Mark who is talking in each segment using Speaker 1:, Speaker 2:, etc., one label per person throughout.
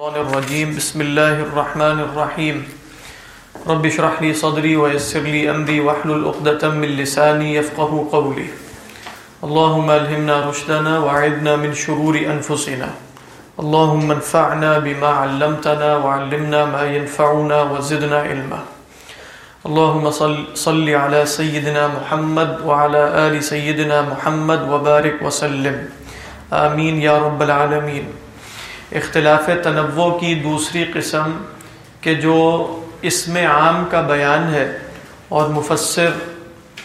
Speaker 1: الشيطان الرجيم. بسم الله الرحمن الرحيم. رب اشرح لي صدري ويسر لي أمري واحلل عقدة من لساني يفقه قولي. اللهم ألهمنا رشدنا وعذنا من شرور أنفسنا. اللهم انفعنا بما علمتنا وعلمنا ما ينفعنا وزدنا علما. اللهم صل, صل على سيدنا محمد وعلى آل سيدنا محمد وبارك وسلم. آمین یا رب العالمین اختلاف تنوع کی دوسری قسم کہ جو اسم عام کا بیان ہے اور مفسر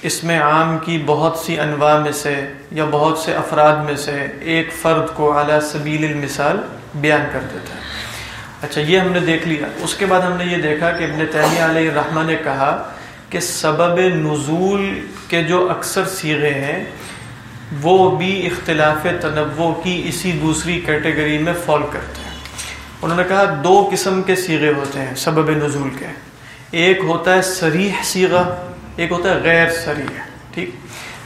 Speaker 1: اسم عام کی بہت سی انواع میں سے یا بہت سے افراد میں سے ایک فرد کو اعلیٰ سبیل المثال بیان کر دیتا ہے۔ اچھا یہ ہم نے دیکھ لیا۔ اس کے بعد ہم نے یہ دیکھا کہ ابن تیمیہ علیہ الرحمٰ نے کہا کہ سبب نزول کے جو اکثر سیغے ہیں وہ بھی اختلاف تنوع کی اسی دوسری کیٹیگری میں فال کرتے ہیں۔ انہوں نے کہا دو قسم کے سیغے ہوتے ہیں سبب نزول کے۔ ایک ہوتا ہے سریح سیغہ، ایک ہوتا ہے غیر سریح ٹھیک۔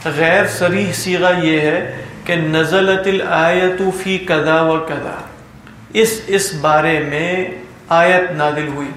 Speaker 1: غیر سریح سیغہ یہ ہے کہ نزلت الآیت فی کدا و کدا اس اس بارے میں آیت نادل ہوئی۔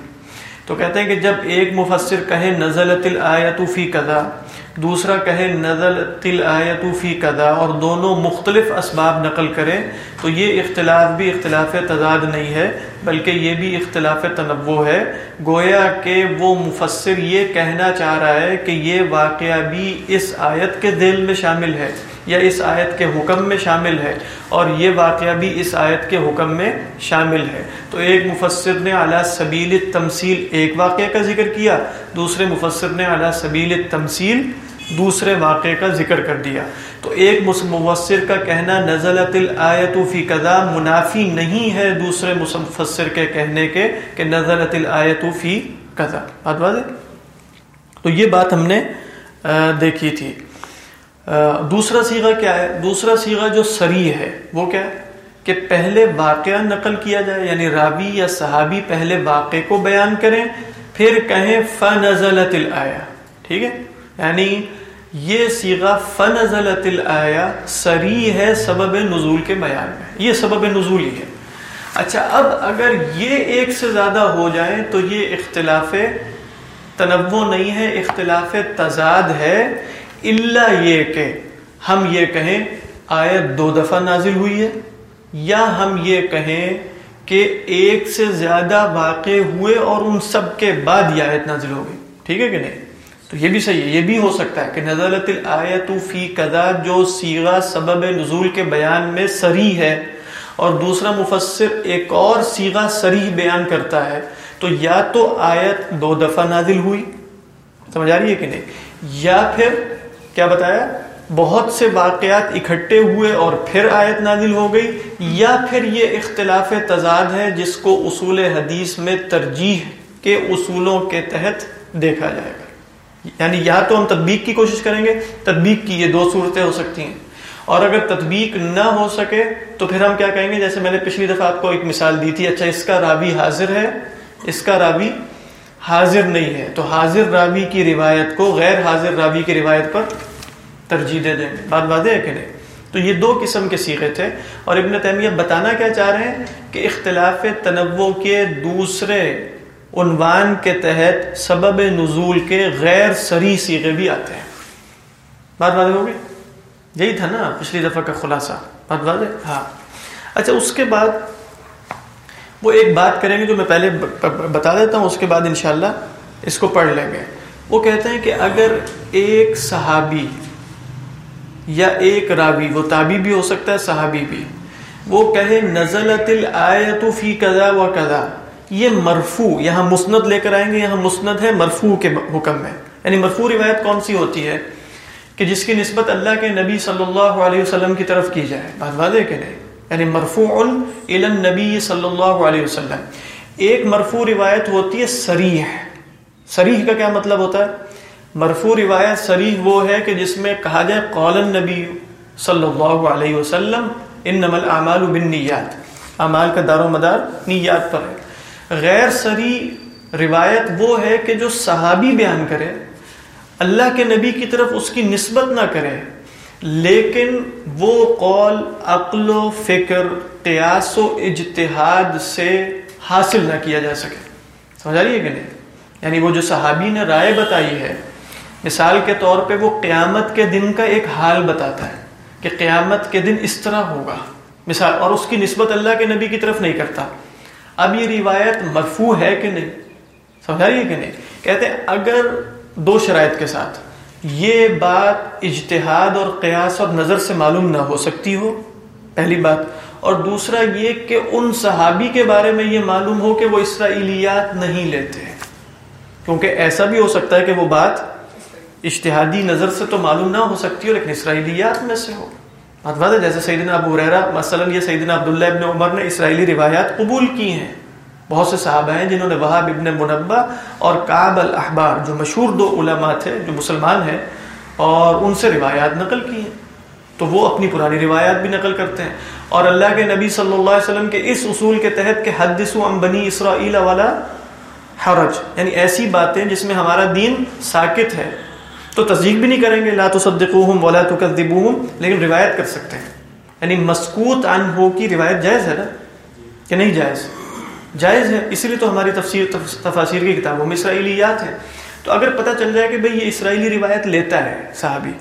Speaker 1: تو کہتے ہیں کہ جب ایک مفسر کہے نزلت الآیت فی کدا دوسرا کہے، نزل تل آیت فی کدا اور دونوں مختلف اسباب نقل کریں تو یہ اختلاف بھی اختلاف تضاد نہیں ہے، بلکہ یہ بھی اختلاف تنوع ہے۔ گویا کہ وہ مفسر یہ کہنا چاہ رہا ہے کہ یہ واقعہ بھی اس آیت کے دل میں شامل ہے یا اس آیت کے حکم میں شامل ہے اور یہ واقعہ بھی اس آیت کے حکم میں شامل ہے۔ تو ایک مفسر نے اعلیٰ سبیل تمثیل ایک واقعہ کا ذکر کیا، دوسرے مفسر نے اعلیٰ سبیل تمثیل دوسرے واقعے کا ذکر کر دیا۔ تو ایک مفسر کا کہنا، نزلت الآیت فی قضا منافی نہیں ہے دوسرے مفسر کے کہنے کے کہ نزلت الآیت فی قضا بات واضح؟ تو یہ بات ہم نے دیکھی تھی۔ دوسرا سیغہ کیا ہے؟ دوسرا سیغہ جو سری ہے، وہ کیا ہے؟ کہ پہلے واقعہ نقل کیا جائے یعنی راوی یا صحابی پہلے واقعے کو بیان کریں، پھر کہیں فنزلت الآیہ۔ ٹھیک ہے؟ یعنی یہ سیغہ فنزلت الآیہ سری ہے سبب نزول کے بیان میں۔ یہ سبب نزول ہی ہے۔ اچھا اب اگر یہ ایک سے زیادہ ہو جائیں تو یہ اختلاف تنوع نہیں ہے، اختلاف تضاد ہے۔ اللہ یہ کہ ہم یہ کہیں آیت دو دفعہ نازل ہوئی ہے، یا ہم یہ کہیں کہ ایک سے زیادہ واقع ہوئے اور ان سب کے بعد یہ آیت نازل ہو گئی۔ ٹھیک ہے کہ نہیں؟ تو یہ بھی صحیح ہے، یہ بھی ہو سکتا ہے کہ نزلت الآیت فی قضا جو سیغہ سبب نزول کے بیان میں سری ہے اور دوسرا مفسر ایک اور سیغہ سری بیان کرتا ہے، تو یا تو آیت دو دفعہ نازل ہوئی، سمجھ آ رہی ہے کہ نہیں؟ یا پھر کیا بتایا؟ بہت سے واقعات اکٹھے ہوئے اور پھر آیت نازل ہو گئی، یا پھر یہ اختلاف تضاد ہے جس کو اصول حدیث میں ترجیح کے اصولوں کے تحت دیکھا جائے گا۔ یعنی یا تو ہم تدبیق کی کوشش کریں گے تدبیق کی یہ دو صورتیں ہو سکتی ہیں۔ اور اگر تدبیق نہ ہو سکے، تو پھر ہم کیا کہیں گے؟ جیسے میں نے پچھلی دفعہ آپ کو ایک مثال دی تھی اچھا اس کا راوی حاضر ہے، اس کا راوی حاضر نہیں ہے۔ تو حاضر راوی کی روایت کو غیر حاضر راوی کی روایت پر ترجیح دے دیں گے۔ بات واضح ہے کہ نہیں؟ تو یہ دو قسم کے سیغے تھے۔ اور ابن تیمیہ بتانا کیا چاہ رہے ہیں کہ اختلاف تنوع کے دوسرے عنوان کے تحت سبب نزول کے غیر سری سیغے بھی آتے ہیں۔ بات واضح ہوگی یہی تھا نا پچھلی دفعہ کا خلاصہ۔ بات واضح؟ ہاں۔ اچھا اس کے بعد وہ ایک بات کریں گے جو میں پہلے بتا دیتا ہوں، اس کے بعد انشاءاللہ اس کو پڑھ لیں گے۔ وہ کہتے ہیں کہ اگر ایک صحابی یا ایک راوی، وہ تابی بھی ہو سکتا ہے، صحابی بھی، وہ کہے نزلت الآیت فی قضا و قضا یہ مرفو یہاں مسند لے کر آئیں گے، یہاں مسند ہے مرفو کے حکم میں۔ یعنی مرفو روایت کون سی ہوتی ہے؟ کہ جس کی نسبت اللہ کے نبی صلی اللہ علیہ وسلم کی طرف کی جائے۔ بات واضح کہ نہیں؟ یعنی مرفوع نبی صلی اللہ علیہ وسلم۔ ایک مرفوع روایت ہوتی ہے سریح سریح کا کیا مطلب ہوتا ہے؟ مرفوع روایت سریح وہ ہے کہ جس میں کہا جائے قول النبی صلی اللہ علیہ وسلم ان نمل اعمال بن نیات اعمال کا دار و مدار نیات پر ہے۔ غیر سری روایت وہ ہے کہ جو صحابی بیان کرے، اللہ کے نبی کی طرف اس کی نسبت نہ کرے، لیکن وہ قول عقل و فکر، قیاس و اجتہاد سے حاصل نہ کیا جا سکے۔ سمجھ آ رہی ہے کہ نہیں؟ یعنی وہ جو صحابی نے رائے بتائی ہے، مثال کے طور پہ وہ قیامت کے دن کا ایک حال بتاتا ہے کہ قیامت کے دن اس طرح ہوگا۔ مثال، اور اس کی نسبت اللہ کے نبی کی طرف نہیں کرتا۔ اب یہ روایت مرفوع ہے کہ نہیں؟ سمجھا رہی ہے کہ نہیں؟ کہتے ہیں اگر دو شرائط کے ساتھ، یہ بات اجتہاد اور قیاس اور نظر سے معلوم نہ ہو سکتی ہو، پہلی بات، اور دوسرا یہ کہ ان صحابی کے بارے میں یہ معلوم ہو کہ وہ اسرائیلیات نہیں لیتے کیونکہ ایسا بھی ہو سکتا ہے کہ وہ بات اشتہادی نظر سے تو معلوم نہ ہو سکتی ہو، لیکن اسرائیلیات میں سے ہو۔ بات بات ہے، جیسے سیدنا ابو ریرا مثلا یہ سیدنا عبداللہ ابن عمر نے اسرائیلی روایات قبول کی ہیں۔ بہت سے صحابہ ہیں جنہوں نے وہاب ابن منبع اور کعب الاحبار، جو مشہور دو علماء تھے، جو مسلمان ہیں، اور ان سے روایات نقل کی ہیں۔ تو وہ اپنی پرانی روایات بھی نقل کرتے ہیں۔ اور اللہ کے نبی صلی اللہ علیہ وسلم کے اس اصول کے تحت کہ حدثوا عن بنی اسرائیل والا حرج یعنی ایسی باتیں جس میں ہمارا دین ساکت ہے۔ تو تصدیق بھی نہیں کریں گے، لا تصدقوہم ولا تکذبوہم، لیکن روایت کر سکتے ہیں۔ یعنی مسکوت عن ہو کی روایت جائز ہے نا؟ کہ نہیں جائز؟ جائز ہے، اسی لیے تو ہماری تفسیر تفاصیر کی کتابوں میں اسرائیلیات ہیں۔ تو اگر پتہ چل جائے کہ بھئی یہ اسرائیلی روایت لیتا ہے صحابی،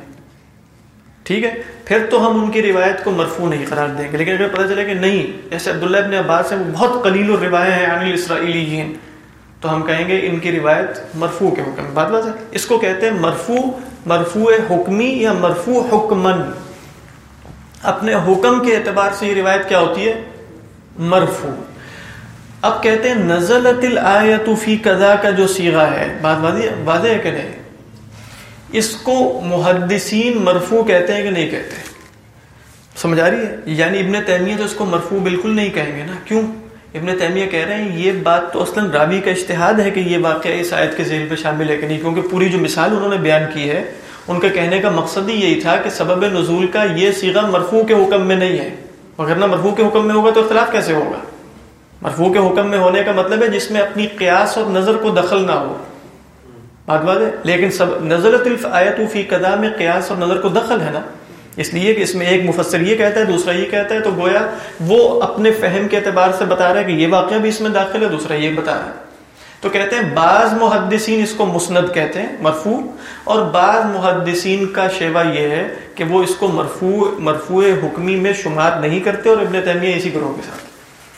Speaker 1: ٹھیک ہے؟ پھر تو ہم ان کی روایت کو مرفوع نہیں قرار دیں گے۔ لیکن اگر پتہ چلے کہ نہیں، جیسے عبداللہ ابن عباس ہیں، وہ بہت قلیل و روایت ہیں عن الاسرائیلیین تو ہم کہیں گے ان کی روایت مرفوع کے حکم بات بات ہے، اس کو کہتے ہیں مرفوع مرفوع حکمی یا مرفوع حکمن۔ اپنے حکم کے اعتبار سے یہ روایت کیا ہوتی ہے؟ مرفوع۔ اب کہتے ہیں نزلت الآیت فی قضا کا جو سیغہ ہے، بات واضح ہے کہ نہیں؟ اس کو محدثین مرفوع کہتے ہیں کہ نہیں کہتے؟ سمجھ آ رہی ہے؟ یعنی ابن تیمیہ تو اس کو مرفوع بالکل نہیں کہیں گے نا، کیوں؟ ابن تیمیہ کہہ رہے ہیں، یہ بات تو اصلا راوی کا اشتہاد ہے کہ یہ واقعہ اس آیت کے ذہن پہ شامل ہے کہ نہیں، کیونکہ پوری جو مثال انہوں نے بیان کی ہے، ان کا کہنے کا مقصد ہی یہی تھا کہ سبب نزول کا یہ سیغہ مرفوع کے حکم میں نہیں ہے۔ اگر نہ مرفوع کے حکم میں ہوگا تو اختلاف کیسے ہوگا؟ مرفوع کے حکم میں ہونے کا مطلب ہے جس میں اپنی قیاس اور نظر کو دخل نہ ہو۔ بات بات ہے؟ لیکن سب نظرت آیت فی قدا میں قیاس اور نظر کو دخل ہے نا؟ اس لیے کہ اس میں ایک مفسر یہ کہتا ہے، دوسرا یہ کہتا ہے، تو گویا وہ اپنے فہم کے اعتبار سے بتا رہا ہے کہ یہ واقعہ بھی اس میں داخل ہے، دوسرا یہ بتا رہا ہے۔ تو کہتے ہیں، بعض محدثین اس کو مسند کہتے ہیں، مرفوع۔ اور بعض محدثین کا شیوا یہ ہے کہ وہ اس کو مرفوع مرفوع حکمی میں شمار نہیں کرتے اور ابن تیمیہ اسی گروہ کے ساتھ۔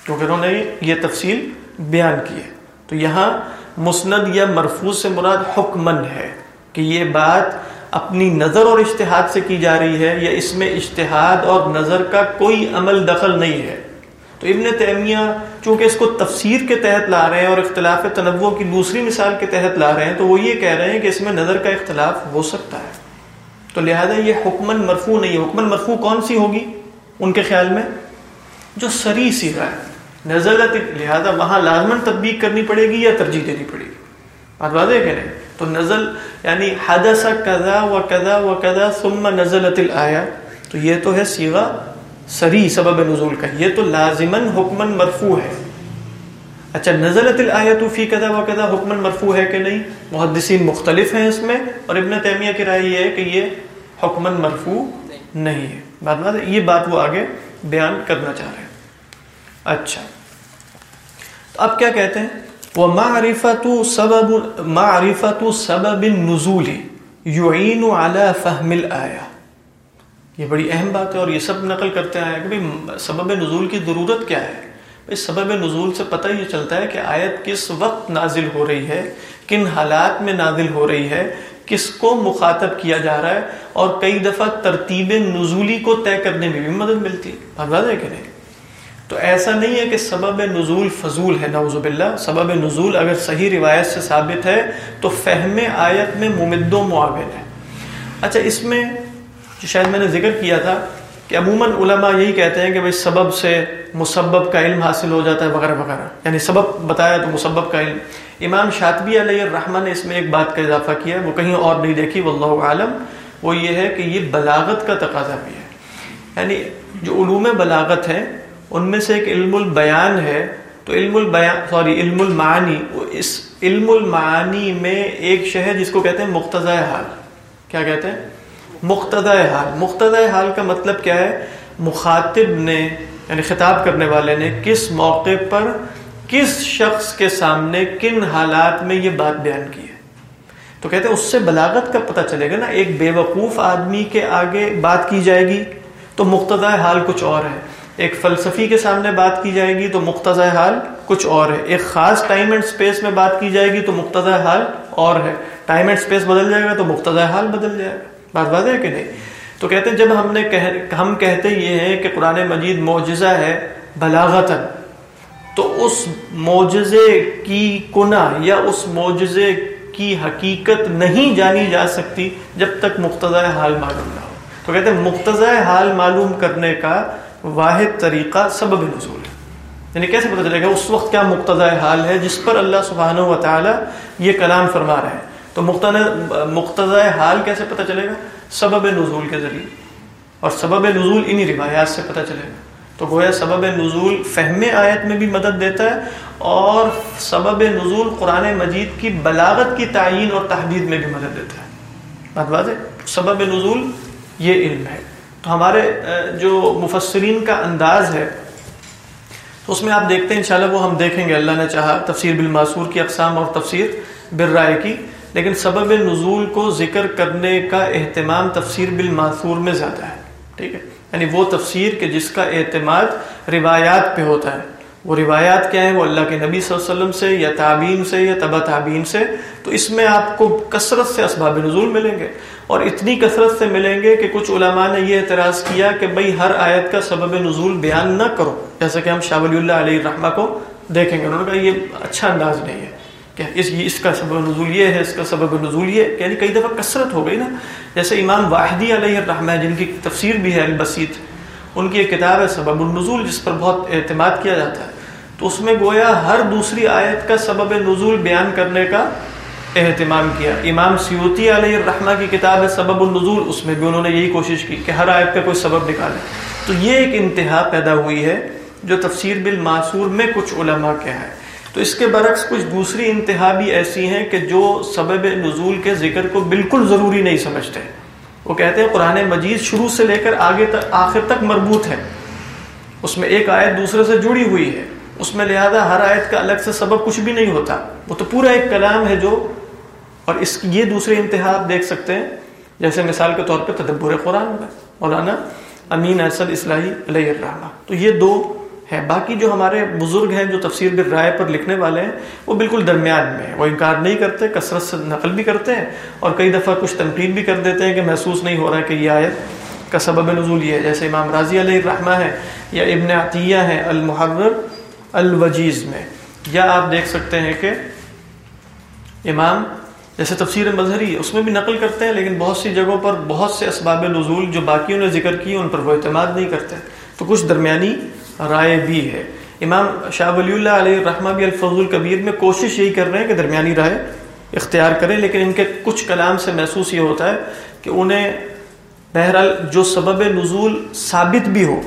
Speaker 1: کیونکہ انہوں نے یہ تفصیل بیان کی ہے۔ تو یہاں مسند یا مرفوع سے مراد حکمن ہے کہ یہ بات اپنی نظر اور اشتہاد سے کی جا رہی ہے یا اس میں اشتہاد اور نظر کا کوئی عمل دخل نہیں ہے۔ تو ابن تیمیہ چونکہ اس کو تفسیر کے تحت لا رہے ہیں اور اختلاف تنوع کی دوسری مثال کے تحت لا رہے ہیں، تو وہ یہ کہہ رہے ہیں کہ اس میں نظر کا اختلاف ہو سکتا ہے۔ تو لہذا یہ حکمن مرفوع نہیں ہے۔ حکمن مرفوع کون سی ہوگی؟ ان کے خیال میں جو سری سیرا ہے۔ نزلت لہذا وہاں لازمن تطبیق کرنی پڑے گی یا ترجیح دینی پڑے گی؟ بات واضح کہہ رہے ہیں تو نزل یعنی حدث کذا و کذا و کذا ثم نزلت الایا تو یہ تو ہے سیغا سری سبب نزول کا. یہ تو لازمن حکمن مرفوع ہے. اچھا نزلت الایت فی کذا و کذا حکمن مرفوع ہے کہ نہیں؟ محدثین مختلف ہیں اس میں اور ابن تیمیہ کی رائے یہ ہے کہ یہ حکمن مرفوع نہیں ہے. بات بات یہ بات وہ آگے بیان کرنا چاہ رہے ہیں. اچھا تو اب کیا کہتے ہیں؟ وہ سبب معرفت سبب نزول یعین علی فہم الایا یہ بڑی اہم بات ہے اور یہ سب نقل کرتے ہیں کہ بھئی سبب نزول کی ضرورت کیا ہے؟ بھئی سبب نزول سے پتہ یہ چلتا ہے کہ آیت کس وقت نازل ہو رہی ہے، کن حالات میں نازل ہو رہی ہے، کس کو مخاطب کیا جا رہا ہے اور کئی دفعہ ترتیب نزولی کو طے کرنے میں بھی مدد ملتی ہے۔ بات ہے کہ نہیں؟ تو ایسا نہیں ہے کہ سبب نزول فضول ہے، نعوذ باللہ، سبب نزول اگر صحیح روایت سے ثابت ہے تو فہم آیت میں ممد و معاون ہے۔ اچھا اس میں جو شاید میں نے ذکر کیا تھا کہ عموماً علماء یہی کہتے ہیں کہ بھائی سبب سے مسبب کا علم حاصل ہو جاتا ہے، وغیرہ وغیرہ۔ یعنی سبب بتایا تو مسبب کا علم۔ امام شاطبی علیہ الرحمٰ نے اس میں ایک بات کا اضافہ کیا ہے وہ کہیں اور نہیں دیکھی، واللہ عالم وہ یہ ہے کہ یہ بلاغت کا تقاضا بھی ہے۔ یعنی جو علوم بلاغت ہے ان میں سے ایک علم البیان ہے، تو علم البیان، سوری، علم المعانی اس علم المعانی میں ایک شہر جس کو کہتے ہیں مقتض حال۔ کیا کہتے ہیں؟ مقتدہ حال۔ مقتدہ حال کا مطلب کیا ہے؟ مخاطب نے یعنی خطاب کرنے والے نے کس موقع پر کس شخص کے سامنے کن حالات میں یہ بات بیان کی ہے۔ تو کہتے ہیں اس سے بلاغت کا پتہ چلے گا نا، ایک بے وقوف آدمی کے آگے بات کی جائے گی، تو مقتدہ حال کچھ اور ہے۔ ایک فلسفی کے سامنے بات کی جائے گی تو مقتض حال کچھ اور ہے۔ ایک خاص ٹائم اینڈ اسپیس میں بات کی جائے گی تو مقتض حال اور ہے۔ ٹائم اینڈ اسپیس بدل جائے گا تو مقتض حال بدل جائے گا۔ بات بات ہے کہ نہیں؟ تو کہتے ہیں جب ہم نے ہم کہتے یہ ہیں کہ قرآن مجید معجزہ ہے بلاغت تو اس معجزے کی کنا یا اس معجزے کی حقیقت نہیں جانی جا سکتی جب تک مقتض حال معلوم نہ ہو۔ تو کہتے ہیں مقتض حال معلوم کرنے کا واحد طریقہ سبب نزول ہے۔ یعنی کیسے پتہ چلے گا اس وقت کیا مقتضۂ حال ہے جس پر اللہ سبحانہ و تعالی یہ کلام فرما رہے ہیں؟ تو مقتضۂ حال کیسے پتہ چلے گا؟ سبب نزول کے ذریعے۔ اور سبب نزول انہی روایات سے پتہ چلے گا۔ تو گویا سبب نزول فہم آیت میں بھی مدد دیتا ہے اور سبب نزول قرآن مجید کی بلاغت کی تعین اور تحدید میں بھی مدد دیتا ہے۔ بات واضح؟ سبب نزول یہ علم ہے۔ تو ہمارے جو مفسرین کا انداز ہے، تو اس میں آپ دیکھتے ہیں، انشاءاللہ وہ ہم دیکھیں گے، اللہ نے چاہا تفسیر بالماسور کی اقسام اور تفسیر بالرائے کی، لیکن سبب نزول کو ذکر کرنے کا اہتمام تفسیر بالماسور میں زیادہ ہے، ٹھیک ہے؟ یعنی وہ تفسیر کہ جس کا اعتماد روایات پہ ہوتا ہے۔ وہ روایات کیا ہیں؟ وہ اللہ کے نبی صلی اللہ علیہ وسلم سے یا تعبین سے یا تبا تعبین سے۔ تو اس میں آپ کو کثرت سے اسباب نزول ملیں گے۔ اور اتنی کثرت سے ملیں گے کہ کچھ علماء نے یہ اعتراض کیا کہ بھئی ہر آیت کا سبب نزول بیان نہ کرو۔ جیسا کہ ہم شاہ ولی اللہ علیہ الرحمہ کو دیکھیں گے۔ انہوں نے کہا یہ اچھا انداز نہیں ہے کہ اس اس کا سبب نزول یہ ہے، اس کا سبب نزول یہ یعنی کئی دفعہ کثرت ہو گئی نا۔ جیسے امام واحدی علیہ الرحمہ، جن کی تفسیر بھی ہے البسیط، ان کی ایک کتاب ہے سبب النزول، جس پر بہت اعتماد کیا جاتا ہے۔ تو اس میں گویا ہر دوسری آیت کا سبب نزول بیان کرنے کا اہتمام کیا۔ امام سیوتی علیہ الرحمہ کی کتاب ہے سبب النزول، اس میں بھی انہوں نے یہی کوشش کی کہ ہر آیت کا کوئی سبب نکالے۔ تو یہ ایک انتہا پیدا ہوئی ہے جو تفسیر بالماسور میں کچھ علماء کے ہے تو اس کے برعکس کچھ دوسری انتہا بھی ایسی ہیں کہ جو سبب نزول کے ذکر کو بالکل ضروری نہیں سمجھتے۔ وہ کہتے ہیں قرآن مجید شروع سے لے کر آگے تک، آخر تک مربوط ہے۔ اس میں ایک آیت دوسرے سے جڑی ہوئی ہے۔ اس میں لہذا ہر آیت کا الگ سے سبب کچھ بھی نہیں ہوتا۔ وہ تو پورا ایک کلام ہے جو اور اس کی یہ دوسرے انتہا آپ دیکھ سکتے ہیں، جیسے مثال کے طور پہ تدبر قرآن میں، مولانا امین اسد اصلاحی علیہ الرحمہ۔ تو یہ دو ہے باقی جو ہمارے بزرگ ہیں جو تفسیر بر رائے پر لکھنے والے ہیں، وہ بالکل درمیان میں ہیں۔ وہ انکار نہیں کرتے، کثرت سے نقل بھی کرتے ہیں اور کئی دفعہ کچھ تنقید بھی کر دیتے ہیں کہ محسوس نہیں ہو رہا کہ یہ آیت کا سبب نزول یہ ہے۔ جیسے امام راضی علیہ الرحمہ ہے یا ابن عطیہ ہیں المحرر الوجیز میں۔ یا آپ دیکھ سکتے ہیں کہ امام جیسے تفسیر مظہری اس میں بھی نقل کرتے ہیں، لیکن بہت سی جگہوں پر بہت سے اسباب نزول جو باقیوں نے ذکر کی، ان پر وہ اعتماد نہیں کرتے۔ تو کچھ درمیانی رائے بھی ہے۔ امام شاہ ولی اللہ علیہ الرحمہ بھی الفض القبیر میں کوشش یہی کر رہے ہیں کہ درمیانی رائے اختیار کریں، لیکن ان کے کچھ کلام سے محسوس یہ ہوتا ہے کہ انہیں بہرحال جو سبب نزول ثابت بھی ہو،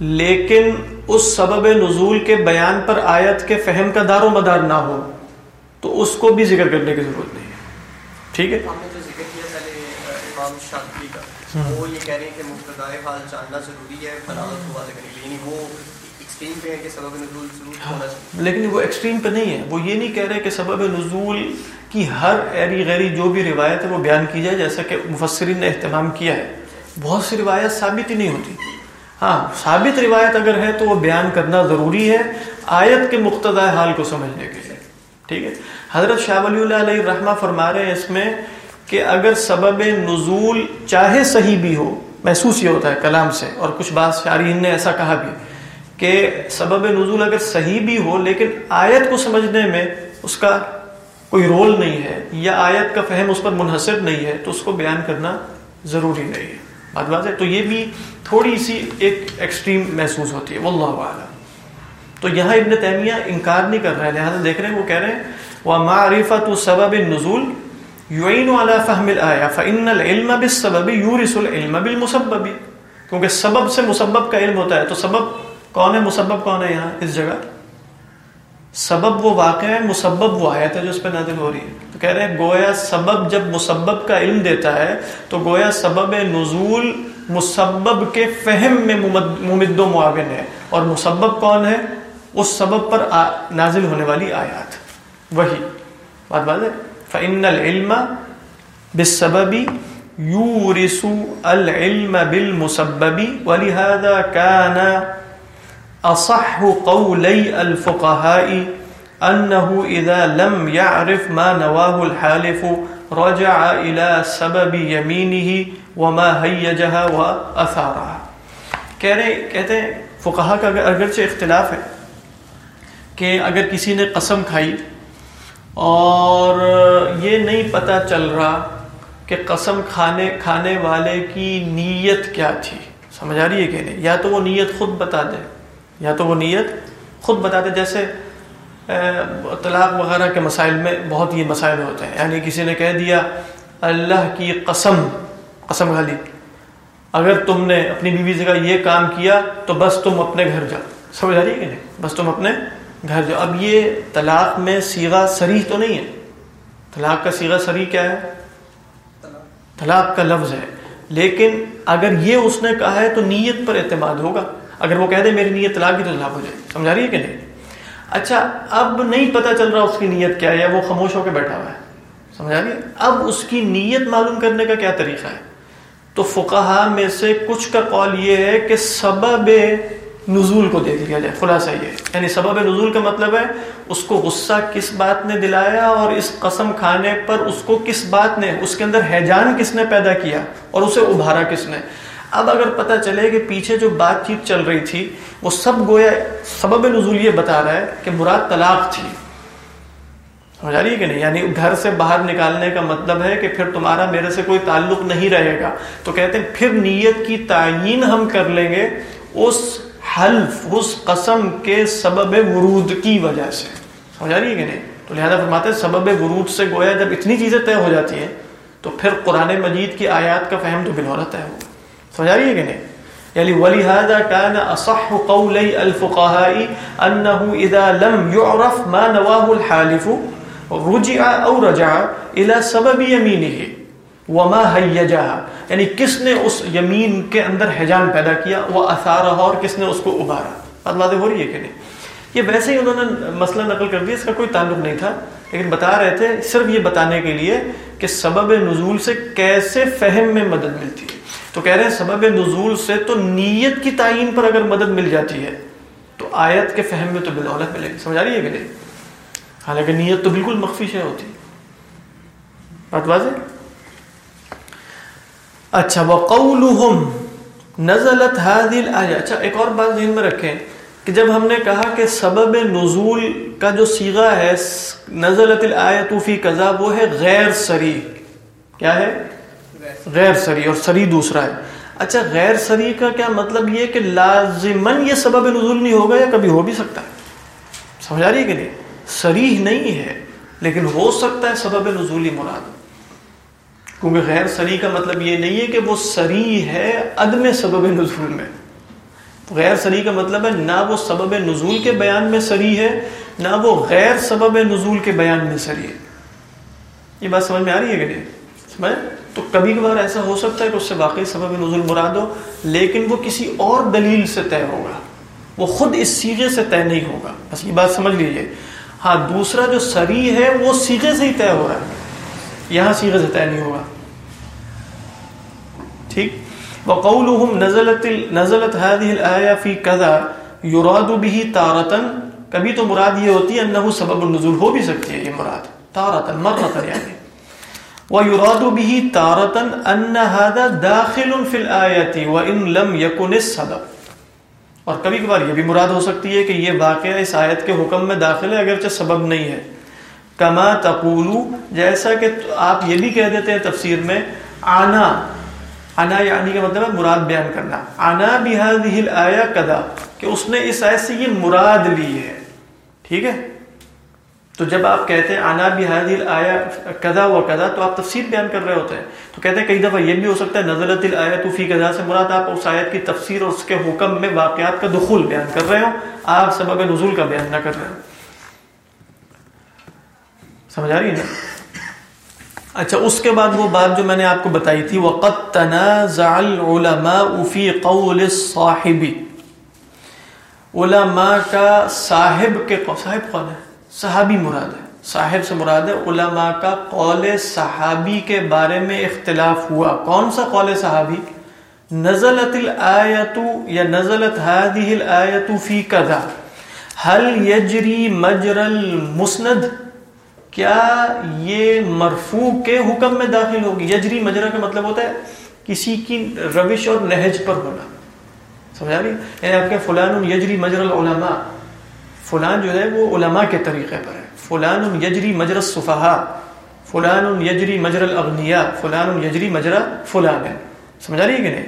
Speaker 1: لیکن اس سبب نزول کے بیان پر آیت کے فہم کا دار و مدار نہ ہو۔ تو اس کو بھی ذکر کرنے کی ضرورت نہیں ہے۔ ٹھیک ہے؟
Speaker 2: ہم نے جو ذکر کیا پہلے امام کا وہ یہ کہہ رہے ہیں کہ مقتدائے حال جاننا ضروری ہے کو واضح کرنے کے لیے یعنی وہ ایکسٹریم پہ ہے کہ سبب نزول ضرور
Speaker 1: ہاں،
Speaker 2: ہونا چاہیے۔
Speaker 1: لیکن وہ ایکسٹریم پہ نہیں ہے۔ وہ یہ نہیں کہہ رہے کہ سبب نزول کی ہر ایری غیری جو بھی روایت ہے وہ بیان کی جائے جیسا کہ مفسرین نے اہتمام کیا ہے۔ بہت سی روایت ثابت ہی نہیں ہوتی۔ ہاں ثابت روایت اگر ہے تو وہ بیان کرنا ضروری ہے آیت کے مقتضۂ حال کو سمجھنے کے لیے۔ ٹھیک ہے؟ حضرت شاہ ولی اللہ علیہ رحمہ فرما رہے ہیں اس میں کہ اگر سبب نزول چاہے صحیح بھی ہو، محسوس یہ ہوتا ہے کلام سے، اور کچھ بات شارین نے ایسا کہا بھی کہ سبب نزول اگر صحیح بھی ہو، لیکن آیت کو سمجھنے میں اس کا کوئی رول نہیں ہے یا آیت کا فہم اس پر منحصر نہیں ہے، تو اس کو بیان کرنا ضروری نہیں ہے۔ بات بات ہے؟ تو یہ بھی تھوڑی سی ایک ایکسٹریم محسوس ہوتی ہے۔ واللہ اعلم۔ تو یہاں ابن تیمیہ انکار نہیں کر رہے ہیں، لہٰذا دیکھ رہے ہیں، وہ کہہ رہے ہیں وہ معرفت سبب نزول یعین علی فہم الایا فان العلم بالسبب یورث العلم بالمسبب۔ کیونکہ سبب سے مسبب کا علم ہوتا ہے، تو سبب کون ہے، مسبب کون ہے یہاں اس جگہ؟ سبب وہ واقع ہے، مسبب وہ آیت ہے جو اس پہ نازل ہو رہی ہے۔ تو کہہ رہے ہیں، گویا سبب جب مسبب کا علم دیتا ہے، تو گویا سبب نزول مسبب کے فہم میں ممد و معاون ہے۔ اور مسبب کون ہے؟ اس سبب پر نازل ہونے والی آیات۔ وہی۔ بات بات ہے؟ فَإِنَّ الْعِلْمَ بِالسَّبَبِ يُورِسُ الْعِلْمَ بِالْمُسَبَّبِ وَلِهَذَا كَانَ اصح قولي الفقهاء انه اذا لم يعرف ما نواه الحالف رجع الى سبب يمينه وما هيجها واثارها کہہ رہے کہتے ہیں، فقہا کا اگرچہ اختلاف ہے کہ اگر کسی نے قسم کھائی اور یہ نہیں پتا چل رہا کہ قسم کھانے کھانے والے کی نیت کیا تھی۔ سمجھ آ رہی ہے کہ نہیں؟ یا تو وہ نیت خود بتا دے، یا تو وہ نیت خود بتاتے جیسے طلاق وغیرہ کے مسائل میں بہت یہ مسائل ہوتے ہیں۔ یعنی کسی نے کہہ دیا، اللہ کی قسم قسم گھالی اگر تم نے اپنی بیوی سے کہا، یہ کام کیا تو بس تم اپنے گھر جاؤ۔ سمجھ آ رہی ہے کہ نہیں؟ بس تم اپنے گھر جاؤ اب یہ طلاق میں سیگا سریح تو نہیں ہے۔ طلاق کا سیگا سریح کیا ہے؟ طلاق کا لفظ ہے۔ لیکن اگر یہ اس نے کہا ہے تو نیت پر اعتماد ہوگا۔ اگر وہ کہہ دے میری نیت طلاق کی تو طلاق ہو جائے۔ سمجھا رہی ہے کہ نہیں؟ اچھا اب نہیں پتا چل رہا اس کی نیت کیا ہے یا وہ خاموش ہو کے بیٹھا ہوا ہے۔ سمجھا رہی ہے؟ اب اس کی نیت معلوم کرنے کا کیا طریقہ ہے؟ تو فقہا میں سے کچھ کا قول یہ ہے کہ سبب نزول کو دے دیا جائے، خلاصہ یہ یعنی سبب نزول کا مطلب ہے، اس کو غصہ کس بات نے دلایا اور اس قسم کھانے پر اس کو کس بات نے، اس کے اندر حیجان کس نے پیدا کیا اور اسے ابھارا کس نے۔ اب اگر پتہ چلے کہ پیچھے جو بات چیت چل رہی تھی، وہ سب گویا سبب نزول یہ بتا رہا ہے کہ مراد طلاق تھی۔ سمجھ رہی ہے کہ نہیں؟ یعنی گھر سے باہر نکالنے کا مطلب ہے کہ پھر تمہارا میرے سے کوئی تعلق نہیں رہے گا۔ تو کہتے ہیں، پھر نیت کی تعین ہم کر لیں گے، اس حلف اس قسم کے سبب ورود کی وجہ سے۔ سمجھ رہی ہے کہ نہیں؟ تو لہٰذا فرماتے ہیں سبب ورود سے گویا جب اتنی چیزیں طے ہو جاتی ہیں، تو پھر قرآن مجید کی آیات کا فہم تو بنورت ہے۔ ہوگا سمجھا رہی ہے کہ نہیں؟ یعنی ولهذا كان اصح قولي الفقهاء انه اذا لم يعرف ما نواه الحالف رجع او رجع الى سبب يمينه وما هيجها۔ یعنی کس نے اس یمین کے اندر حجان پیدا کیا؟ وہ اثارہ اور کس نے اس کو ابھارا؟ بات واضح ہو رہی ہے کہ نہیں؟ یہ ویسے ہی انہوں نے مسئلہ نقل کر دیا، اس کا کوئی تعلق نہیں تھا، لیکن بتا رہے تھے صرف یہ بتانے کے لیے کہ سبب نزول سے کیسے فہم میں مدد ملتی ہے۔ تو کہہ رہے ہیں سبب نزول سے تو نیت کی تعین پر اگر مدد مل جاتی ہے، تو آیت کے فہم میں تو بدولت ملے گی۔ سمجھا رہی ہے کہ نہیں؟ حالانکہ نیت تو بالکل مخفی شے ہوتی بات واضح اچھا وقولہم نزلت هذه الايه اچھا ایک اور بات ذہن میں رکھیں کہ جب ہم نے کہا کہ سبب نزول کا جو سیغہ ہے، نزلت الایت فی قضا وہ ہے غیر سری۔ کیا ہے؟ غیر سری، اور سری دوسرا ہے۔ اچھا غیر سری کا کیا مطلب یہ کہ لازمن یہ سبب نزول نہیں ہوگا یا کبھی ہو بھی سکتا ہے؟ سمجھا رہی ہے کہ نہیں؟ سریح نہیں ہے، لیکن ہو سکتا ہے سبب نزولی مراد۔ کیونکہ غیر سری کا مطلب یہ نہیں ہے کہ وہ سری ہے عدم سبب نزول میں۔ غیر سری کا مطلب ہے نہ وہ سبب نزول کے بیان میں سری ہے، نہ وہ غیر سبب نزول کے بیان میں سری ہے۔ یہ بات سمجھ میں آ رہی ہے کہ نہیں؟ سمجھ تو کبھی کبھار ایسا ہو سکتا ہے کہ اس سے واقعی سبب نزول مراد ہو، لیکن وہ کسی اور دلیل سے طے ہوگا۔ وہ خود اس سیغے سے طے نہیں ہوگا۔ بس یہ بات سمجھ لیجیے ہاں دوسرا جو سری ہے، وہ سیغے سے ہی طے ہو رہا ہے۔ یہاں سیغے سے طے نہیں ہوگا۔ ٹھیک؟ وقولهم نزلت نزلت هذه الايه في كذا، يراد به تارتا کبھی تو مراد یہ ہوتی ہے انه سبب النزول، ہو بھی سکتی ہے یہ مراد تارتا مرتا یعنی. ويراد به تارة أن هذا داخل في الآية وإن لم يكن السبب. اور کبھی کبھار یہ بھی مراد ہو سکتی ہے کہ یہ واقعہ اس آیت کے حکم میں داخل ہے، اگرچہ سبب نہیں ہے. کما تقولو، جیسا کہ آپ یہ بھی کہہ دیتے ہیں تفسیر میں، آنا آنا یعنی کا مطلب ہے مراد بیان کرنا۔ آنا بهذه الآية کدا کہ اس نے اس آیت سے یہ مراد لی ہے۔ ٹھیک ہے؟ تو جب آپ کہتے ہیں آنا بھی حاضر آیا کدا و کدا تو آپ تفسیر بیان کر رہے ہوتے ہیں۔ تو کہتے ہیں کئی دفعہ یہ بھی ہو سکتا ہے، نزلت آیا تو فی کدا سے مراد آپ اس آیت کی تفسیر اور اس کے حکم میں واقعات کا دخول بیان کر رہے ہو آپ سبب نزول کا بیان نہ کر رہے ہو سمجھ آ رہی ہے نا؟ اچھا اس کے بعد وہ بات جو میں نے آپ کو بتائی تھی وقت تنازع العلماء فی قول الصاحب۔ علماء کا صاحب کے صاحب کون ہے؟ صحابی مراد ہے۔ صاحب سے مراد ہے علماء کا قول صحابی کے بارے میں اختلاف ہوا۔ کون سا قول صحابی؟ نزلت الآیت یا نزلت هذه الآیت فی کذا۔ هل یجری مجر المسند؟ کیا یہ مرفوع کے حکم میں داخل ہوگی؟ یجری مجرا کا مطلب ہوتا ہے کسی کی روش اور نہج پر ہونا۔ سمجھا رہی یعنی آپ کے فلان یجری مجر العلماء۔ فلان جو ہے وہ علماء کے طریقے پر ہے۔ فلان یجری مجر الصفحاء فلان یجری مجر الاغنیاء۔ فلان یجری مجرا فلان۔ ہے سمجھا رہی ہے کہ نہیں؟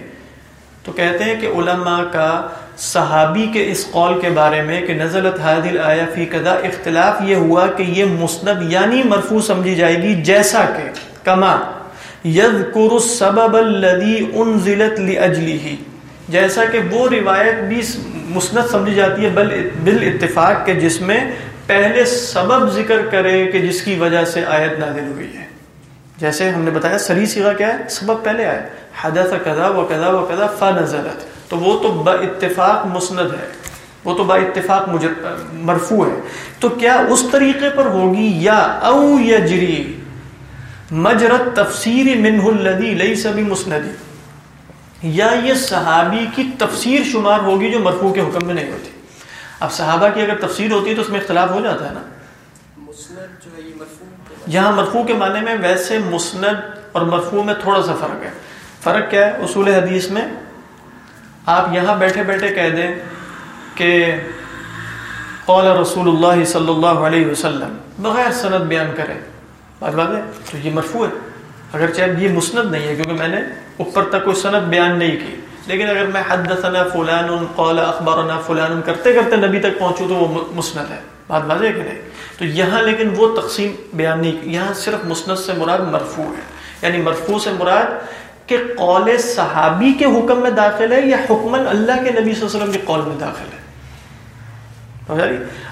Speaker 1: تو کہتے ہیں کہ علماء کا صحابی کے اس قول کے بارے میں کہ نزلت حادل آیا فی قدا اختلاف یہ ہوا کہ یہ مسند یعنی مرفوع سمجھی جائے گی جیسا کہ کما یذکر السبب الذي انزلت لاجله جیسا کہ وہ روایت بھی مسند سمجھی جاتی ہے بل بالاتفاق کے جس میں پہلے سبب ذکر کرے کہ جس کی وجہ سے آیت نازل ہوئی ہے۔ جیسے ہم نے بتایا سری سیغہ کیا ہے؟ سبب پہلے آئے حدث کذا و کذا و کذا فنزلت۔ تو وہ تو با اتفاق مسند ہے وہ تو با اتفاق مرفوع ہے۔ تو کیا اس طریقے پر ہوگی؟ یا او یجری مجرت تفسیر منہ الذی لیس بمسند۔ یا یہ صحابی کی تفسیر شمار ہوگی جو مرفوع کے حکم میں نہیں ہوتی۔ اب صحابہ کی اگر تفسیر ہوتی ہے تو اس میں اختلاف ہو جاتا ہے نا۔
Speaker 2: مسند جو ہے یہ مرفوع
Speaker 1: یہاں مرفوع کے معنی میں ویسے مسند اور مرفوع میں تھوڑا سا فرق ہے۔ فرق کیا ہے؟ اصول حدیث میں آپ یہاں بیٹھے بیٹھے کہہ دیں کہ قول رسول اللہ صلی اللہ علیہ وسلم، بغیر سند بیان کریں بات بات ہے؟ تو یہ مرفوع ہے۔ اگر چاہے یہ مسند نہیں ہے، کیونکہ میں نے اوپر تک کوئی سند بیان نہیں کی۔ لیکن اگر میں حدثنا فلان قول اخبارنا فلان کرتے کرتے نبی تک پہنچوں تو وہ مسند ہے۔ بات واضح ہے کہ نہیں؟ تو یہاں لیکن وہ تقسیم بیان نہیں یہاں صرف مسند سے مراد مرفوع ہے۔ یعنی مرفوع سے مراد کہ قول صحابی کے حکم میں داخل ہے یا حکمن اللہ کے نبی صلی اللہ علیہ وسلم کے قول میں داخل ہے؟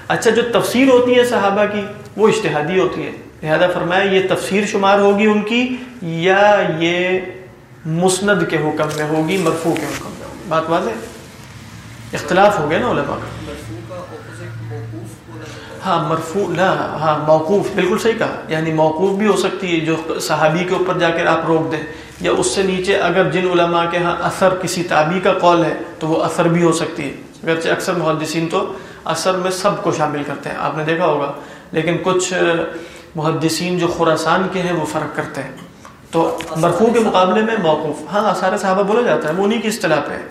Speaker 1: اچھا جو تفسیر ہوتی ہے صحابہ کی، وہ اشتہادی ہوتی ہے۔ لہذا فرمایا، یہ تفسیر شمار ہوگی ان کی یا یہ مسند کے حکم میں ہوگی، مرفوع کے حکم میں ہوگی؟ بات واضح؟ اختلاف ہو گیا نا علماء کا۔ ہاں مرفوع، لا ہاں موقوف، بالکل صحیح کہا۔ یعنی موقوف بھی ہو سکتی ہے، جو صحابی کے اوپر جا کر آپ روک دیں۔ یا اس سے نیچے اگر جن علماء کے ہاں اثر کسی تابی کا قول ہے، تو وہ اثر بھی ہو سکتی ہے۔ اگرچہ اکثر محدثین تو اثر میں سب کو شامل کرتے ہیں، آپ نے دیکھا ہوگا۔ لیکن کچھ محدثین جو خوراسان کے ہیں، وہ فرق کرتے ہیں۔ تو مرفوع کے مقابلے میں موقوف۔ ہاں آثار صحابہ بولا جاتا ہے، وہ انہیں کی اصطلاح پہ ہے۔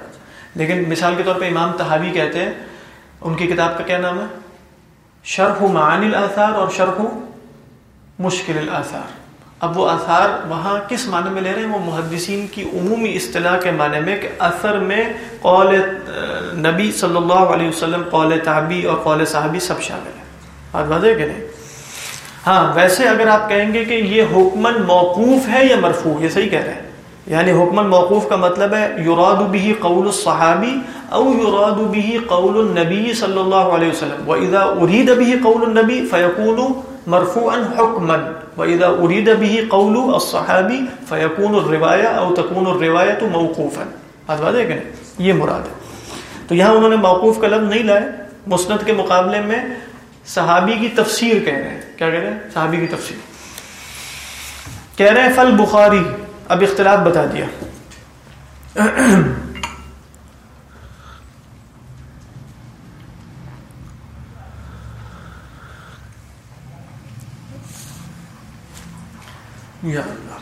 Speaker 1: لیکن مثال کے طور پہ امام تحاوی کہتے ہیں، ان کی کتاب کا کیا نام ہے؟ شرح معانی الاثار اور شرح مشکل الاثار۔ اب وہ آثار وہاں کس معنی میں لے رہے ہیں؟ وہ محدثین کی عمومی اصطلاح کے معنی میں کہ اثر میں قول نبی صلی اللہ علیہ وسلم، قول تعبی اور قول صحابی سب شامل ہیں۔ بات واضح کہ نہیں؟ ہاں ویسے اگر آپ کہیں گے کہ یہ حکمن موقوف ہے یا مرفوع، یہ صحیح کہہ رہے ہیں۔ یعنی حکمن موقوف کا مطلب ہے یراد به قول الصحابی او یراد به قول النبی صلی اللہ علیہ وسلم۔ واذا اريد به قول النبی فيكون مرفوعا حکما واذا اريد به قول الصحابی فيكون الروایہ او تكون الروایہ موقوفا۔ بات ہے کہ نہیں؟ یہ مراد ہے۔ تو یہاں انہوں نے موقوف کا لفظ نہیں لائے۔ مسند کے مقابلے میں صحابی کی تفسیر کہہ رہے ہیں۔ کیا کہہ رہے ہیں؟ صحابی کی تفسیر۔ کہہ رہے ہیں فل بخاری اب اختلاف بتا دیا۔ یا اللہ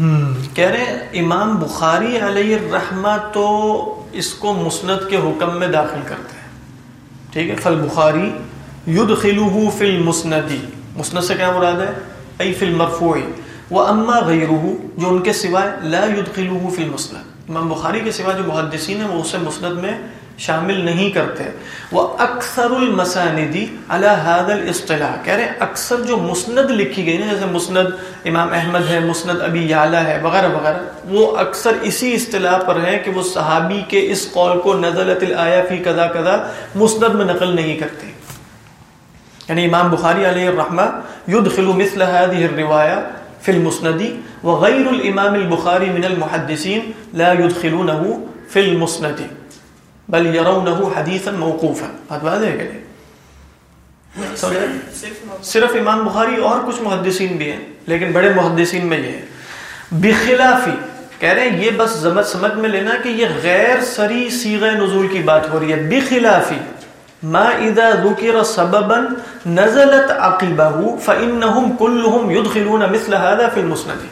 Speaker 1: hmm, کہہ رہے ہیں، امام بخاری علیہ الرحمہ تو اس کو مسند کے حکم میں داخل کرتے ہیں ٹھیک ہے؟ فل بخاری یدخلوه فی المسندی مسند سے کیا مراد ہے؟ ای فی المرفوعی و اما غیرہ جو ان کے سوائے لا یدخلوه فی المسند۔ امام بخاری کے سوائے جو محدثین ہیں، وہ اسے مسند میں شامل نہیں کرتے۔ وہ اکثر المساندی هذا الاصطلاح۔ کہہ رہے ہیں، اکثر جو مسند لکھی گئی نا، جیسے مسند امام احمد ہے، مسند ابی یعلا ہے، وغیرہ وغیرہ، وہ اکثر اسی اصطلاح پر ہے کہ وہ صحابی کے اس قول کو نزلت الایا فی کذا کذا مسند میں نقل نہیں کرتے۔ یعنی امام بخاری علیہ الرحمہ يدخل مثل هذه الروایہ فی المسندی وغیر الامام البخاری من المحدثین لا يدخلونه فی المسندی بل يرونه حدیثا موقوفا. بات واضح ہے کہ صرف امام بخاری اور کچھ محدثین بھی ہیں، لیکن بڑے محدثین میں یہ ہے. بخلافی، کہہ رہے ہیں یہ بس زمت سمجھ میں لینا کہ یہ غیر سری سیغ نزول کی بات ہو رہی ہے. بخلافی، ما اذا ذکر سببا نزلت عقبہ فانہم کلہم يدخلون مثل هذا في المسند.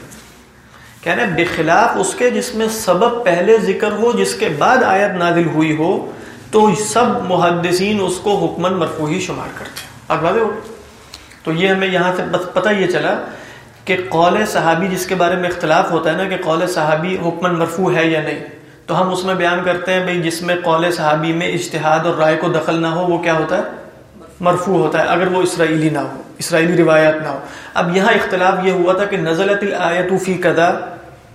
Speaker 1: کہنے بخلاف اس کے جس میں سبب پہلے ذکر ہو، جس کے بعد آیت نازل ہوئی ہو، تو سب محدثین اس کو حکمن مرفوعی شمار کرتے ہیں۔ اب ہو؟ تو یہ ہمیں یہاں سے بس پتہ یہ چلا کہ قول صحابی جس کے بارے میں اختلاف ہوتا ہے نا، کہ قول صحابی حکمن مرفوع ہے یا نہیں۔ تو ہم اس میں بیان کرتے ہیں بھئی جس میں قول صحابی میں اجتہاد اور رائے کو دخل نہ ہو، وہ کیا ہوتا ہے؟ مرفوع ہوتا ہے، اگر وہ اسرائیلی نہ ہو، اسرائیلی روایات نہ ہو۔ اب یہاں اختلاف یہ ہوا تھا کہ نزلت الآیت فی قدا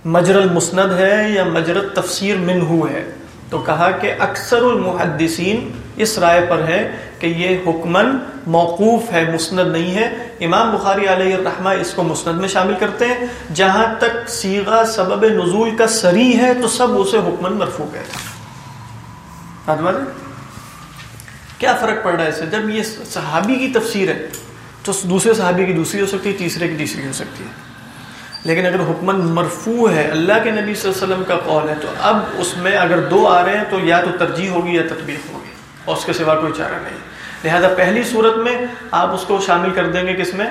Speaker 1: مجر المسند ہے یا مجرت تفسیر منہو ہے تو کہا کہ اکثر المحدثین اس رائے پر ہے کہ یہ حکمن موقوف ہے، مسند نہیں ہے۔ امام بخاری علیہ الرحمہ اس کو مسند میں شامل کرتے ہیں۔ جہاں تک سیغا سبب نزول کا سری ہے تو سب اسے حکمن مرفوع کہتے ہیں جی، کیا فرق پڑ رہا ہے اسے جب یہ صحابی کی تفسیر ہے تو دوسرے صحابی کی دوسری ہو سکتی ہے، تیسرے کی تیسری ہو سکتی ہے۔ لیکن اگر حکمن مرفوع ہے، اللہ کے نبی صلی اللہ علیہ وسلم کا قول ہے، تو اب اس میں اگر دو آ رہے ہیں، تو یا تو ترجیح ہوگی یا تطبیق ہوگی۔ اور اس کے سوا کوئی چارہ نہیں۔ لہذا پہلی صورت میں آپ اس کو شامل کر دیں گے کس میں؟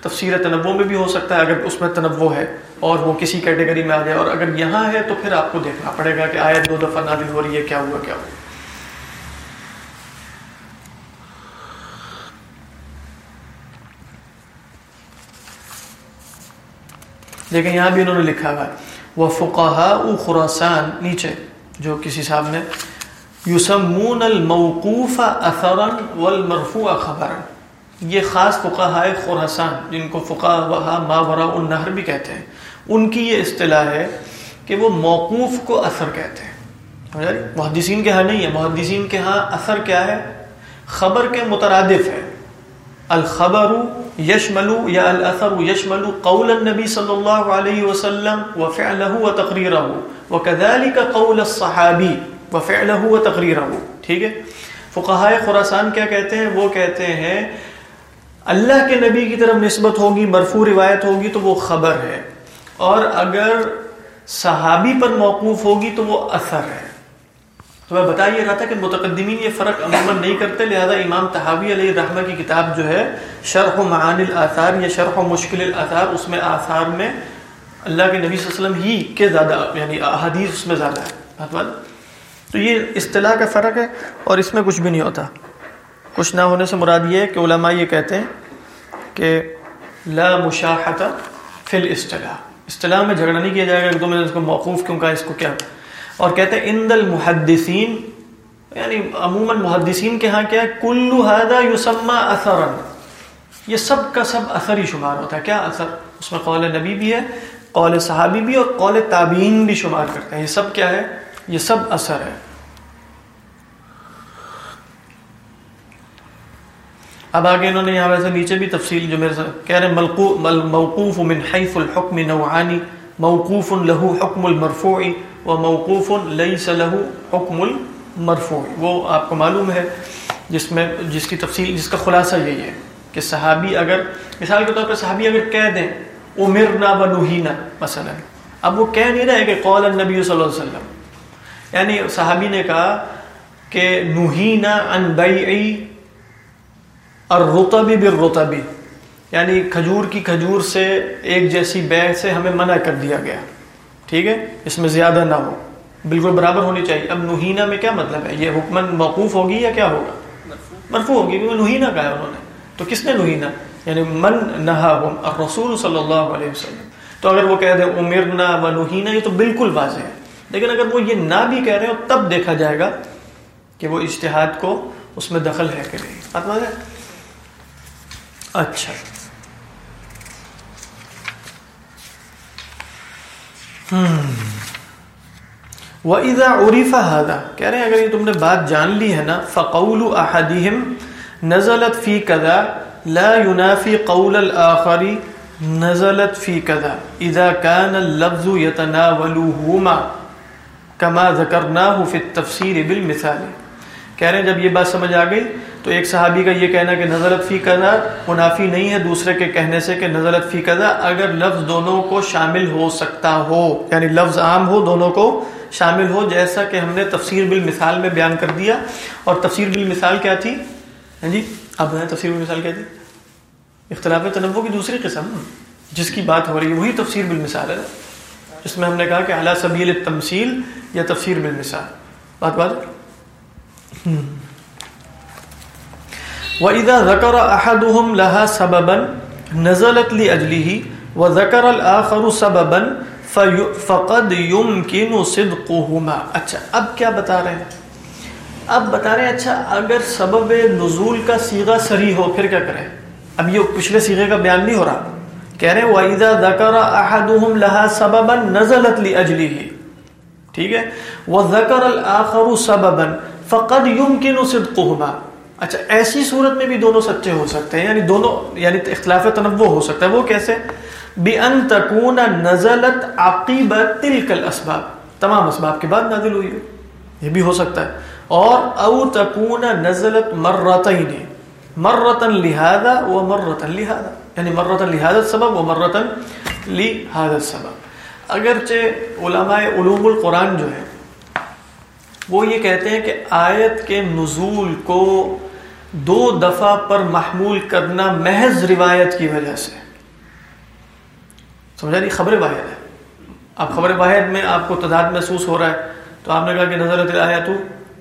Speaker 1: تفسیر تنوع میں بھی ہو سکتا ہے، اگر اس میں تنوع ہے اور وہ کسی کیٹیگری میں آ جائے۔ اور اگر یہاں ہے، تو پھر آپ کو دیکھنا پڑے گا کہ آیت دو دفعہ نادل ہو رہی ہے، کیا ہوا کیا ہوا۔ لیکن یہاں بھی انہوں نے لکھا ہوا ہے۔ وہ فقہ خراسان نیچے، جو کسی صاحب نے یوسمون الموقوف اثرا والمرفوع خبرا۔ یہ خاص فقہ خراسان، جن کو فقہ وہا ماورا النہر بھی کہتے ہیں۔ ان کی یہ اصطلاح ہے کہ وہ موقوف کو اثر کہتے ہیں۔ محدثین کے ہاں نہیں ہے۔ محدثین کے ہاں اثر کیا ہے؟ خبر کے مترادف ہے۔ الخبر یشمل یا الاثر یشمل قول النبی صلی اللہ علیہ وسلم وفعله وتقریره وكذلك قول الصحابی وفعله وتقریره ٹھیک ہے؟ فقہائے خراسان کیا کہتے ہیں؟ وہ کہتے ہیں، اللہ کے نبی کی طرف نسبت ہوگی، مرفوع روایت ہوگی تو وہ خبر ہے، اور اگر صحابی پر موقوف ہوگی تو وہ اثر ہے۔ تو میں بتا یہ رہا تھا کہ متقدمین یہ فرق عموماً نہیں کرتے، لہذا امام تحاوی علیہ رحمہ کی کتاب جو ہے، شرح و معان الاثار یا شرح و مشکل الاثار، اس میں آثار میں اللہ کے نبی صلی اللہ علیہ وسلم ہی کے زیادہ یعنی احادیث اس میں زیادہ ہے تو یہ اصطلاح کا فرق ہے اور اس میں کچھ بھی نہیں ہوتا۔ کچھ نہ ہونے سے مراد یہ ہے کہ علماء یہ کہتے ہیں کہ لا مشاحت فی الاصطلاح۔ اصطلاح میں جھگڑا نہیں کیا جائے گا کہ تم نے اس کو موقوف کیوں کہا، اس کو کیا؟ اور کہتے ہیں اند المحدثین یعنی عموماً محدثین کے ہاں کیا ہے؟ کلو حادہ یوسما اثر یہ سب کا سب اثر ہی شمار ہوتا ہے۔ کیا اثر؟ اس میں قول نبی بھی ہے، قول صحابی بھی اور قول تابعین بھی شمار کرتے ہیں۔ یہ سب کیا ہے؟ یہ سب اثر ہے۔ اب آگے انہوں نے یہاں ویسے نیچے بھی تفصیل جو میرے ساتھ کہہ رہے ہیں موقوف من حیث الحکم نوعانی موقوف له حکم المرفوعی وہ موقوف لئی صلاح حکم المرفوع وہ آپ کو معلوم ہے جس میں جس کی تفصیل، جس کا خلاصہ یہی ہے کہ صحابی اگر، مثال کے طور پر صحابی اگر کہہ دیں امرنا و نوہینا مثلا۔ اب وہ کہہ نہیں رہے کہ قول النبی صلی اللہ علیہ وسلم۔ یعنی صحابی نے کہا کہ نوہینا ان بیعی الرطبی بالرطبی یعنی کھجور کی کھجور سے، ایک جیسی بیع سے ہمیں منع کر دیا گیا۔ ٹھیک ہے؟ اس میں زیادہ نہ ہو۔ بالکل برابر ہونی چاہیے۔ اب نوہینا میں کیا مطلب ہے؟ یہ حکمن موقوف ہوگی یا کیا ہوگا؟ مرفوع ہوگی، کیونکہ نوہینا کہا ہے انہوں نے۔ تو کس نے نوہینا؟ یعنی من نہا رسول صلی اللہ علیہ وسلم۔ تو اگر وہ کہہ دیں امرنا و نوہینا، یہ تو بالکل واضح ہے۔ لیکن اگر وہ یہ نہ بھی کہہ رہے ہو تب دیکھا جائے گا کہ وہ اجتہاد کو اس میں دخل ہے کہ نہیں۔ بات ہے؟ اچھا۔ وَإِذَا عُرِفَ هَذَا، کہہ رہے ہیں اگر یہ تم نے بات جان لی ہے نا، فَقَوْلُ أَحَدِهِمْ نَزَلَتْ فِي كَذَا، لَا يُنَافِي قَوْلَ الْآخَرِ نزلت فی کذا اذا كان اللفظ يتناولهما كما ذکرناه في التفسير بالمثال۔ کہہ رہے ہیں جب یہ بات سمجھ آ گئی تو ایک صحابی کا یہ کہنا کہ نزلت فی کذا منافی نہیں ہے، دوسرے کے کہنے سے کہ نزلت فی کذا اگر لفظ دونوں کو شامل ہو سکتا ہو یعنی لفظ عام ہو دونوں کو شامل ہو، جیسا کہ ہم نے تفسیر بالمثال میں بیان کر دیا۔ اور تفسیر بالمثال کیا تھی؟ ہاں جی اب تفسیر بالمثال کیا تھی؟ اختلاف تنوع کی دوسری قسم۔ جس کی بات ہو رہی ہے، وہی تفسیر بالمثال ہے۔ جس میں ہم نے کہا کہ اعلیٰ سبیل تمثیل یا تفسیر بالمثال۔ بات بات۔ وَإِذَا ذَكَرَ أَحَدُهُمْ لَهَا سَبَبًا نَزَلَتْ لِأَجْلِهِ وَذَكَرَ الْآخَرُ سَبَبًا فَقَدْ يُمْكِنُ صِدْقُهُمَا۔ اچھا اب کیا بتا رہے ہیں؟ اب بتا رہے ہیں اچھا اگر سبب نزول کا سیغہ سری ہو، پھر کیا کریں؟ اب یہ پچھلے سیغے کا بیان نہیں ہو رہا۔ کہہ رہے وَإِذَا ذَكَرَ أَحَدُهُمْ لَهَا سَبَبًا نَزَلَتْ لِأَجْلِهِ۔ ٹھیک ہے؟ وَذَكَرَ الْآخَرُ سَبَبًا فَقَدْ يُمْكِنُ صِدْقُهُمَا۔ اچھا ایسی صورت میں بھی دونوں سچے ہو سکتے ہیں یعنی دونوں یعنی اختلاف تنوع ہو سکتا ہے۔ وہ کیسے؟ بِأَن تَكُونَ نَزَلَتْ عَقِبَ تِلْكَ الْأَسْبَابِ۔ تمام اسباب کے بعد نازل ہوئی ہے۔ یہ بھی ہو سکتا ہے۔ اور او تکون نزلت مرتين۔ مرتن لہذا و مرتن لہذا یعنی مرتن لہذا سبب و مرتن لہذا سبب اگرچہ علماء علوم القرآن جو ہے وہ یہ کہتے ہیں کہ آیت کے نزول کو دو دفعہ پر محمول کرنا محض روایت کی وجہ سے۔ سمجھا نہیں؟ خبر واحد ہے۔ اب خبر واحد میں آپ کو تعداد محسوس ہو رہا ہے۔ تو آپ نے کہا کہ نظر آیا تو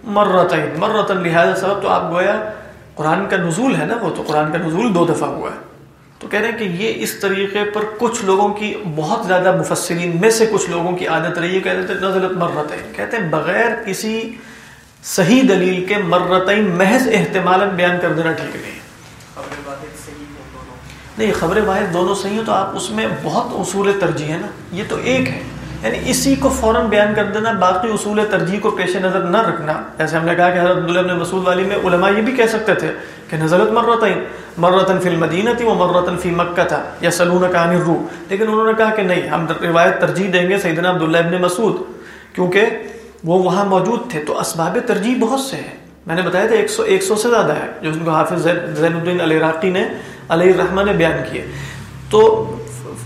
Speaker 1: مرتن مرتن لہذا سبب تو آپ گویا قرآن کا نزول ہے نا وہ تو قرآن کا نزول دو دفعہ ہوا ہے۔ تو کہہ رہے ہیں کہ یہ اس طریقے پر کچھ لوگوں کی بہت زیادہ مفسرین میں سے کچھ لوگوں کی عادت رہی ہے کہتے ہیں نزلت مرتين کہتے ہیں بغیر کسی صحیح دلیل کے مرتين محض احتمالا بیان کر دینا ٹھیک نہیں نہیں خبر واحد دونوں صحیح ہیں تو آپ اس میں بہت اصول ترجیح ہے نا۔ یہ تو ایک ہے۔ یعنی اسی کو فوراً بیان کر دینا باقی اصول ترجیح کو پیش نظر نہ رکھنا۔ جیسے ہم نے کہا کہ حضرت عبداللہ مسعود والی میں علماء یہ بھی کہہ سکتے تھے کہ نزلت مرتين مرتن فی المدینہ تھی وہ مرتن فی مکہ تھا یا سلون کا رو لیکن انہوں نے کہا کہ نہیں ہم روایت ترجیح دیں گے سیدنا عبداللہ ابن مسعود کیونکہ وہ وہاں موجود تھے۔ تو اسباب ترجیح بہت سے ہیں۔ میں نے بتایا تھا ایک سو ایک سو سے زیادہ ہے، جو ان کو حافظ زین الدین علیہ راقی نے علیہ الرحمٰ نے بیان کیے۔ تو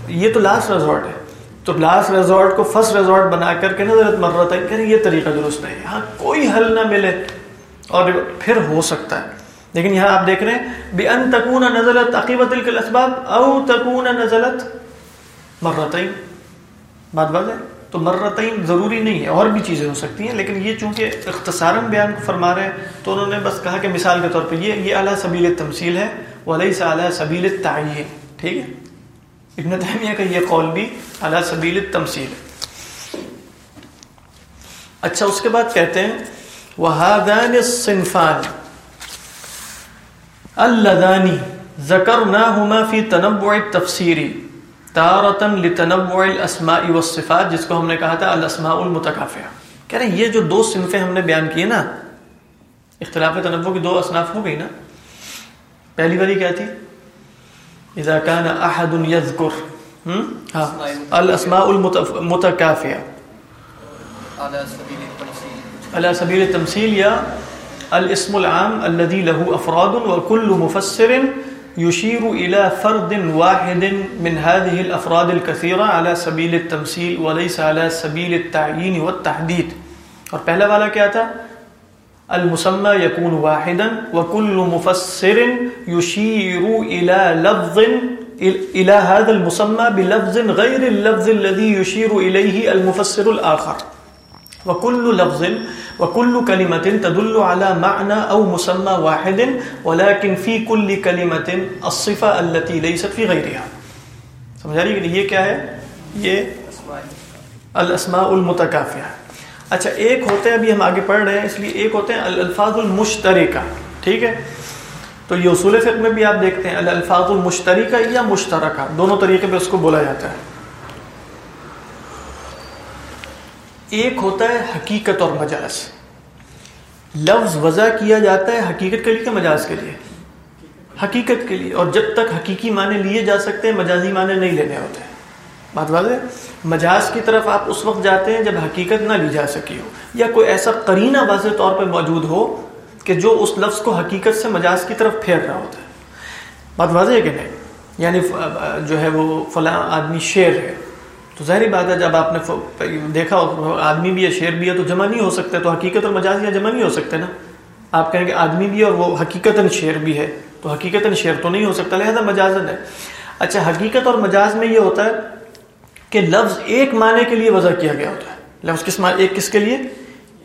Speaker 1: یہ تو لاسٹ ریزورٹ ہے۔ تو لاسٹ ریزورٹ کو فرسٹ ریزورٹ بنا کر کے نظرت مرت ہے، کہ یہ طریقہ درست نہیں ہاں کوئی حل نہ ملے۔ اور پھر ہو سکتا ہے۔ لیکن یہاں آپ دیکھ رہے ہیں بے ان تکون نزلت عقیبت الاسباب، او تکون نزلت مرتين بات بات ہے؟ تو مرتين ضروری نہیں ہے، اور بھی چیزیں ہو سکتی ہیں، لیکن یہ چونکہ اختصاراً بیان کو فرما رہے ہیں، تو انہوں نے بس کہا کہ مثال کے طور پہ یہ یہ اعلیٰ سبیل تمثیل ہے وليس اعلیٰ سبیل تعین ٹھیک ہے؟ ابن تیمیہ کا یہ قول بھی اعلیٰ سبیل تمثیل ہے۔ اچھا اس کے بعد کہتے ہیں، وهذان الصنفان اللذانی ذکرناہما فی تنوع التفسیری تارتن لتنوع الاسماء والصفات جس کو ہم نے کہا تھا الاسماء المتکافیہ کہہ رہے ہیں یہ جو دو صنفیں ہم نے بیان کیے نا اختلاف تنوع کی دو اصناف ہو گئی نا۔ پہلی والی کیا تھی؟ اذا كان احد يذكر الاسماء المتکافیہ على سبيل التمثيل یا الاسم العام الذي له افراد وكل مفسر يشير الى فرد واحد من هذه الافراد الكثيره على سبيل التمثيل وليس على سبيل التعيين والتحديد. اور پہلا والا کیا تھا؟ المسمى يكون واحدا وكل مفسر يشير الى لفظ الى هذا المسمى بلفظ غير اللفظ الذي يشير اليه المفسر الاخر وكل لفظ وكل كلمة تدل على معنى أو مسمى واحد ولكن في كل كلمة الصفة التي ليست في غيرها سمجھا رہی کہ یہ کیا ہے؟ یہ الاسماء المتکافیہ۔ اچھا ایک ہوتے ہیں، ابھی ہم آگے پڑھ رہے ہیں، اس لیے ایک ہوتے ہیں الفاظ المشترکہ۔ ٹھیک ہے؟ تو یہ اصول فقہ میں بھی آپ دیکھتے ہیں الفاظ المشترکہ یا مشترکہ۔ دونوں طریقے پہ اس کو بولا جاتا ہے۔ ایک ہوتا ہے حقیقت اور مجاز۔ لفظ وضع کیا جاتا ہے حقیقت کے لیے کہ مجاز کے لیے؟ حقیقت کے لیے۔ اور جب تک حقیقی معنی لیے جا سکتے ہیں، مجازی معنی نہیں لینے ہوتے۔ بات واضح مجاز کی طرف آپ اس وقت جاتے ہیں جب حقیقت نہ لی جا سکی ہو، یا کوئی ایسا قرینہ واضح طور پہ موجود ہو کہ جو اس لفظ کو حقیقت سے مجاز کی طرف پھیر رہا ہوتا ہے۔ بات واضح ہے کہ نہیں؟ یعنی جو ہے وہ فلاں آدمی شیر ہے۔ تو ظاہری بات ہے، جب آپ نے دیکھا آدمی بھی ہے شیر بھی ہے، تو جمع نہیں ہو سکتے، تو حقیقت اور مجاز یا جمع نہیں ہو سکتے نا۔ آپ کہیں گے آدمی بھی ہے اور وہ حقیقت شیر بھی ہے، تو حقیقت شیر تو نہیں ہو سکتا، لہذا مجازن ہے۔ اچھا حقیقت اور مجاز میں یہ ہوتا ہے کہ لفظ ایک معنی کے لیے وضع کیا گیا ہوتا ہے۔ لفظ کس ایک کس کے لیے؟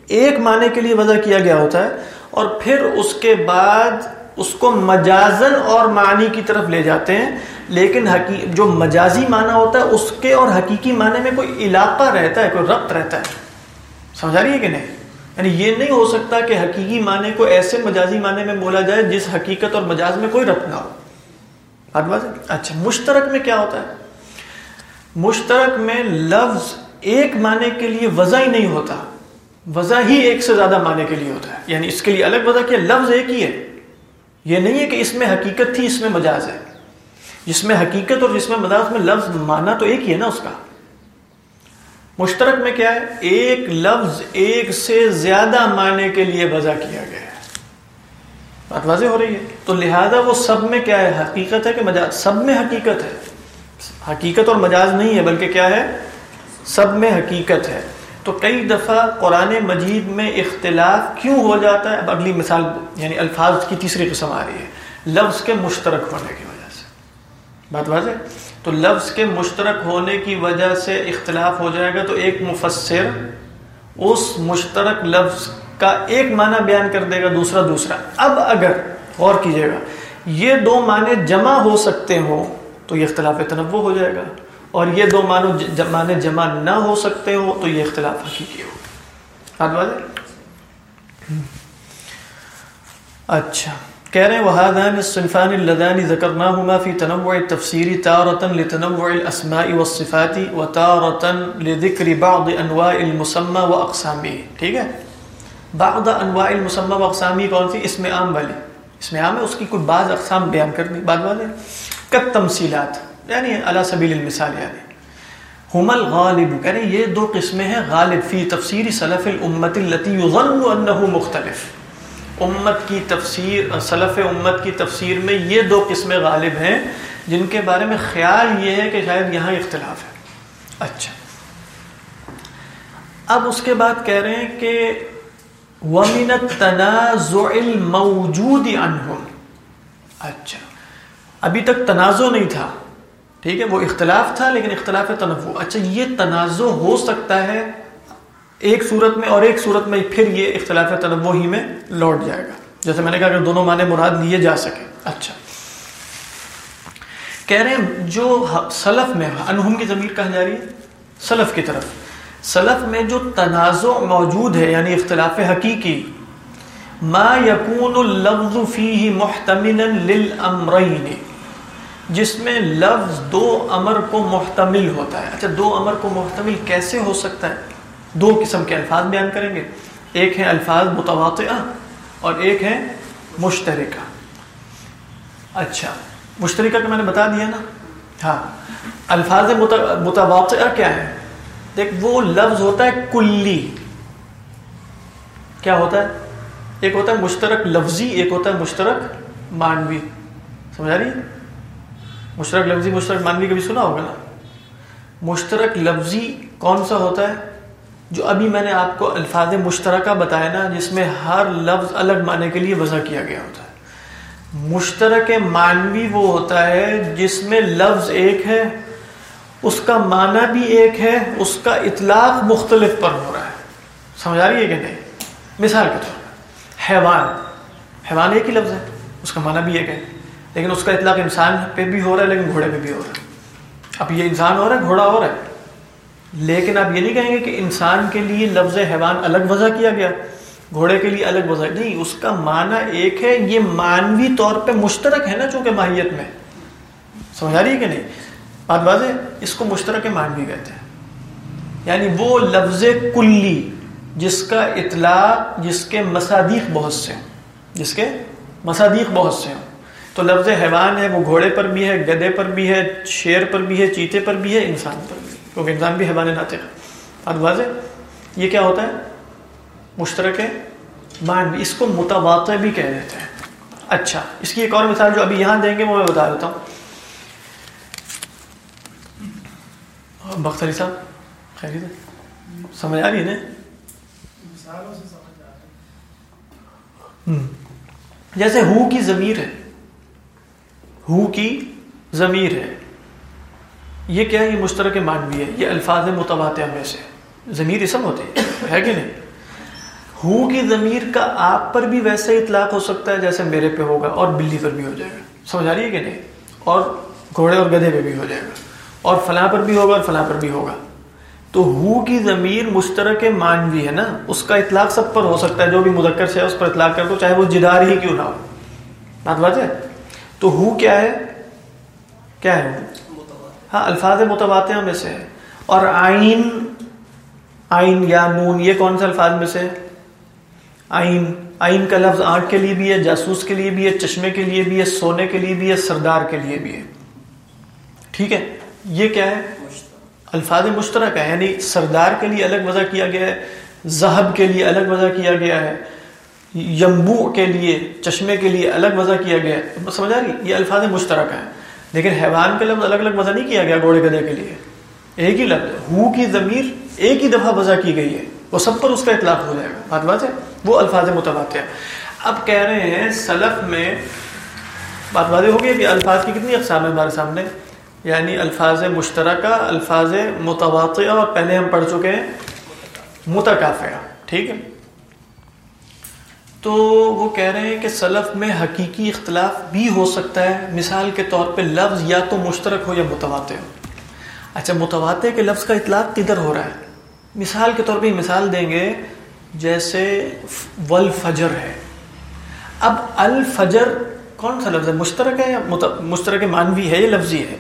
Speaker 1: ایک معنی کے لیے وضع کیا گیا ہوتا ہے اور پھر اس کے بعد اس کو مجازن اور معنی کی طرف لے جاتے ہیں۔ لیکن جو مجازی معنی ہوتا ہے، اس کے اور حقیقی معنی میں کوئی علاقہ رہتا ہے، کوئی ربط رہتا ہے۔ سمجھا رہی ہے کہ نہیں؟ یعنی یہ نہیں ہو سکتا کہ حقیقی معنی کو ایسے مجازی معنی میں بولا جائے جس حقیقت اور مجاز میں کوئی ربط نہ ہو۔ اچھا مشترک میں کیا ہوتا ہے؟ مشترک میں لفظ ایک معنی کے لیے وضع ہی نہیں ہوتا۔ وضع ہی ایک سے زیادہ معنی کے لیے ہوتا ہے۔ یعنی اس کے لیے الگ وضع کیا، لفظ ایک ہی ہے۔ یہ نہیں ہے کہ اس میں حقیقت تھی، اس میں مجاز ہے۔ جس میں حقیقت اور جس میں مجاز میں لفظ معنی تو ایک ہی ہے نا اس کا۔ مشترک میں کیا ہے؟ ایک لفظ ایک سے زیادہ معنی کے لیے وضع کیا گیا ہے۔ بات واضح ہو رہی ہے؟ تو لہذا وہ سب میں کیا ہے؟ حقیقت ہے کہ مجاز، سب میں حقیقت ہے۔ حقیقت اور مجاز نہیں ہے، بلکہ کیا ہے؟ سب میں حقیقت ہے۔ تو کئی دفعہ قرآن مجید میں اختلاف کیوں ہو جاتا ہے؟ اب اگلی مثال یعنی الفاظ کی تیسری قسم آ رہی ہے۔ لفظ کے مشترک ہونے کی بات واضح تو لفظ کے مشترک ہونے کی وجہ سے اختلاف ہو جائے گا تو ایک مفسر اس مشترک لفظ کا ایک معنی بیان کر دے گا، دوسرا دوسرا۔ اب اگر غور کیجیے گا، یہ دو معنی جمع ہو سکتے ہوں تو یہ اختلاف تنوع ہو جائے گا، اور یہ دو معنی معنی جمع نہ ہو سکتے ہو تو یہ اختلاف حقیقی ہو۔ بات واضح اچھا۔ کہہ رہے ہیں وهذان الصنفان اللذان ذكرناهما في تنوع التفسير تارة لتنوع الأسماء والصفات وتارة لذكر بعض أنواع المسمى وأقسامه ٹھیک ہے؟ بعض انواع المسمى واقسامه کون سی؟ اسم عام والی۔ اسم عام ہے، اس کی کچھ بعض اقسام بیان کرنی، بعد والے کت تمثیلات یعنی علی سبیل المثال یعنی۔ هم الغالب کہہ رہے ہیں یہ دو قسمیں ہیں، غالب فی تفسیر سلف الامت التي يظن انه مختلف۔ امت کی تفسیر، سلف امت کی تفسیر میں یہ دو قسمیں غالب ہیں، جن کے بارے میں خیال یہ ہے کہ شاید یہاں اختلاف ہے۔ اچھا۔ اب اس کے بعد کہہ رہے ہیں کہ وَمِنَ التَّنَازُعِ الْمَوْجُودِ عَنْهُمْ۔ اچھا۔ ابھی تک تنازع نہیں تھا۔ ٹھیک ہے، وہ اختلاف تھا لیکن اختلاف تنوع۔ اچھا یہ تنازع ہو سکتا ہے ایک صورت میں اور ایک صورت میں پھر یہ اختلاف تنوع ہی میں لوٹ جائے گا۔ جیسے میں نے کہا کہ دونوں معنی مراد لیے جا سکے۔ اچھا۔ کہہ رہے ہیں، جو سلف میں، انہم کی ضمیر کہا جا رہی ہے؟ سلف کی طرف۔ سلف میں جو تنازع موجود ہے یعنی اختلاف حقیقی، ما یکون اللفظ فیہ محتملا للامرین، جس میں لفظ دو امر کو محتمل ہوتا ہے۔ اچھا دو امر کو محتمل کیسے ہو سکتا ہے؟ دو قسم کے الفاظ بیان کریں گے۔ ایک ہے الفاظ متواطعہ اور ایک ہے مشترکہ۔ اچھا مشترکہ کا میں نے بتا دیا نا۔ ہاں الفاظ متواطعہ کیا ہے دیکھ، وہ لفظ ہوتا ہے کلی۔ کیا ہوتا ہے؟ ایک ہوتا ہے مشترک لفظی، ایک ہوتا ہے مشترک مانوی۔ سمجھا رہی؟ مشترک لفظی، مشترک مانوی، کبھی سنا ہوگا نا؟ مشترک لفظی کون سا ہوتا ہے؟ جو ابھی میں نے آپ کو الفاظ مشترکہ بتایا نا، جس میں ہر لفظ الگ معنی کے لیے وضع کیا گیا ہوتا ہے۔ مشترک معنوی وہ ہوتا ہے جس میں لفظ ایک ہے، اس کا معنی بھی ایک ہے، اس کا اطلاق مختلف پر ہو رہا ہے۔ سمجھا رہی ہے کہ نہیں؟ مثال کے طور پر، حیوان۔ حیوان ایک ہی لفظ ہے، اس کا معنی بھی ایک ہے، لیکن اس کا اطلاق انسان پہ بھی ہو رہا ہے، لیکن گھوڑے پہ بھی ہو رہا ہے۔ اب یہ انسان ہو رہا ہے، گھوڑا ہو رہا ہے۔ لیکن آپ یہ نہیں کہیں گے کہ انسان کے لیے لفظ حیوان الگ وضع کیا گیا؟ گھوڑے کے لیے الگ وضع؟ نہیں، اس کا معنی ایک ہے، یہ مانوی طور پہ مشترک ہے نا چونکہ ماہیت میں۔ سمجھ آ رہی ہے کہ نہیں؟ بات واضح اس کو مشترک مانوی کہتے ہیں۔ یعنی وہ لفظ کلی، جس کا اطلاع، جس کے مصادیق بہت سے ہوں۔ جس کے مصادیق بہت سے ہوں۔ تو لفظ حیوان ہے، وہ گھوڑے پر بھی ہے گدے پر بھی ہے، شیر پر بھی ہے، چیتے پر بھی ہے، انسان پر بھی ہے۔ کیونکہ انسان بھی حیوان ناطق ہے بات واضح؟ یہ کیا ہوتا ہے؟ مشترک مانوی اس کو متواتع بھی کہہ دیتے ہیں۔ اچھا اس کی ایک اور مثال جو ابھی یہاں دیں گے وہ میں بتا دیتا ہوں۔ بختری صاحب خیریت ہے؟ سمجھ آ رہی ہے نا؟ جیسے ہو کی ضمیر ہے۔ ہو کی ضمیر ہے۔ یہ کیا ہے؟ یہ مشترک مانوی ہے۔ یہ الفاظ متبادہ میں سے۔ ضمیر اسم ہوتے ہے کہ نہیں؟ ہو کی ضمیر کا آپ پر بھی ویسے اطلاق ہو سکتا ہے جیسے میرے پہ ہوگا اور بلی پر بھی ہو جائے گا۔ سمجھ آ رہی ہے کہ نہیں؟ اور گھوڑے اور گدھے پہ بھی ہو جائے گا۔ اور فلاں پر بھی ہوگا اور فلاں پر بھی ہوگا۔ تو ہو کی ضمیر مشترک مانوی ہے نا۔ اس کا اطلاق سب پر ہو سکتا ہے۔ جو بھی مذکر سے ہے اس پر اطلاق کر دو، چاہے وہ جدار ہی کیوں نہ ہو۔ بات بات ہے؟ تو ہو کیا ہے؟ کیا ہے؟ ہاں الفاظ متبادہ میں سے ہے اور آئین آئین یا نون، یہ کون سے الفاظ میں سے آئین آئین کا لفظ آنکھ کے لیے بھی ہے، جاسوس کے لیے بھی ہے، چشمے کے لیے بھی ہے، سونے کے لیے بھی ہے، سردار کے لیے بھی ہے۔ ٹھیک ہے؟ یہ کیا ہے؟ الفاظ مشترک ہے یعنی سردار کے لیے الگ وضع کیا گیا ہے زہب کے لیے الگ وضع کیا گیا ہے، یمبو کے لیے، چشمے کے لیے الگ وضع کیا گیا ہے۔ سمجھ آ رہی یہ الفاظ مشترک ہیں۔ لیکن حیوان کے لفظ الگ الگ وضع نہیں کیا گیا گھوڑے گدے کے لیے۔ ایک ہی لفظ، ہو کی ضمیر ایک ہی دفعہ وضع کی گئی ہے۔ وہ سب پر اس کا اطلاق ہو جائے گا۔ بات بات ہے؟ وہ الفاظ متبادل ہے اب کہہ رہے ہیں سلف میں بات واضح ہو گئی کہ الفاظ کی کتنی اقسام ہے ہمارے سامنے۔ یعنی الفاظ مشترکہ، الفاظ متواتع اور پہلے ہم پڑھ چکے ہیں متکافیہ ٹھیک ہے؟ تو وہ کہہ رہے ہیں کہ سلف میں حقیقی اختلاف بھی ہو سکتا ہے۔ مثال کے طور پہ لفظ یا تو مشترک ہو یا متواتع ہو اچھا متواتع کے لفظ کا اطلاق کدھر ہو رہا ہے؟ مثال کے طور پہ مثال دیں گے، جیسے والفجر ہے۔ اب الفجر کون سا لفظ ہے؟ مشترک ہے یا مشترک مانوی ہے یا لفظی ہے؟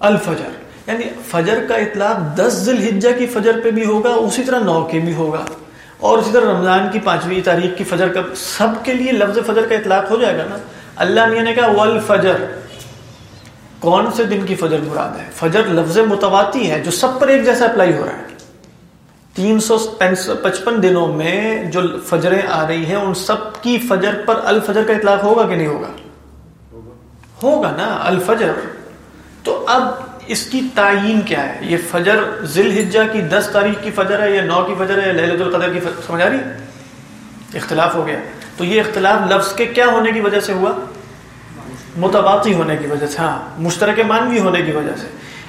Speaker 1: الفجر۔ یعنی فجر کا اطلاق دس ذی الحجہ کی فجر پہ بھی ہوگا، اسی طرح نو کے بھی ہوگا۔ اور اسی طرح رمضان کی پانچویں تاریخ کی فجر کا سب کے لیے لفظ فجر کا اطلاق ہو جائے گا نا۔ اللہ میاں نے کہا، والفجر۔ کون سے دن کی فجر مراد ہے؟ فجر لفظ متواتی ہے، جو سب پر ایک جیسا اپلائی ہو رہا ہے۔ تین سو پچپن دنوں میں جو فجریں آ رہی ہیں، ان سب کی فجر پر الفجر کا اطلاق ہوگا کہ نہیں ہوگا؟ ہوگا نا، الفجر۔ تو اب اس کی تعین کیا ہے؟ یہ فجر ذی الحجہ کی دس تاریخ کی فجر ہے یا نو کی فجر ہے یا لہلت القدر کی فجر؟ سمجھ آ رہی؟ اختلاف ہو گیا۔ تو یہ اختلاف لفظ کے کیا ہونے کی وجہ سے ہوا؟ متباقی ہونے کی وجہ سے ہاں مشترک مانوی ہونے کی وجہ سے۔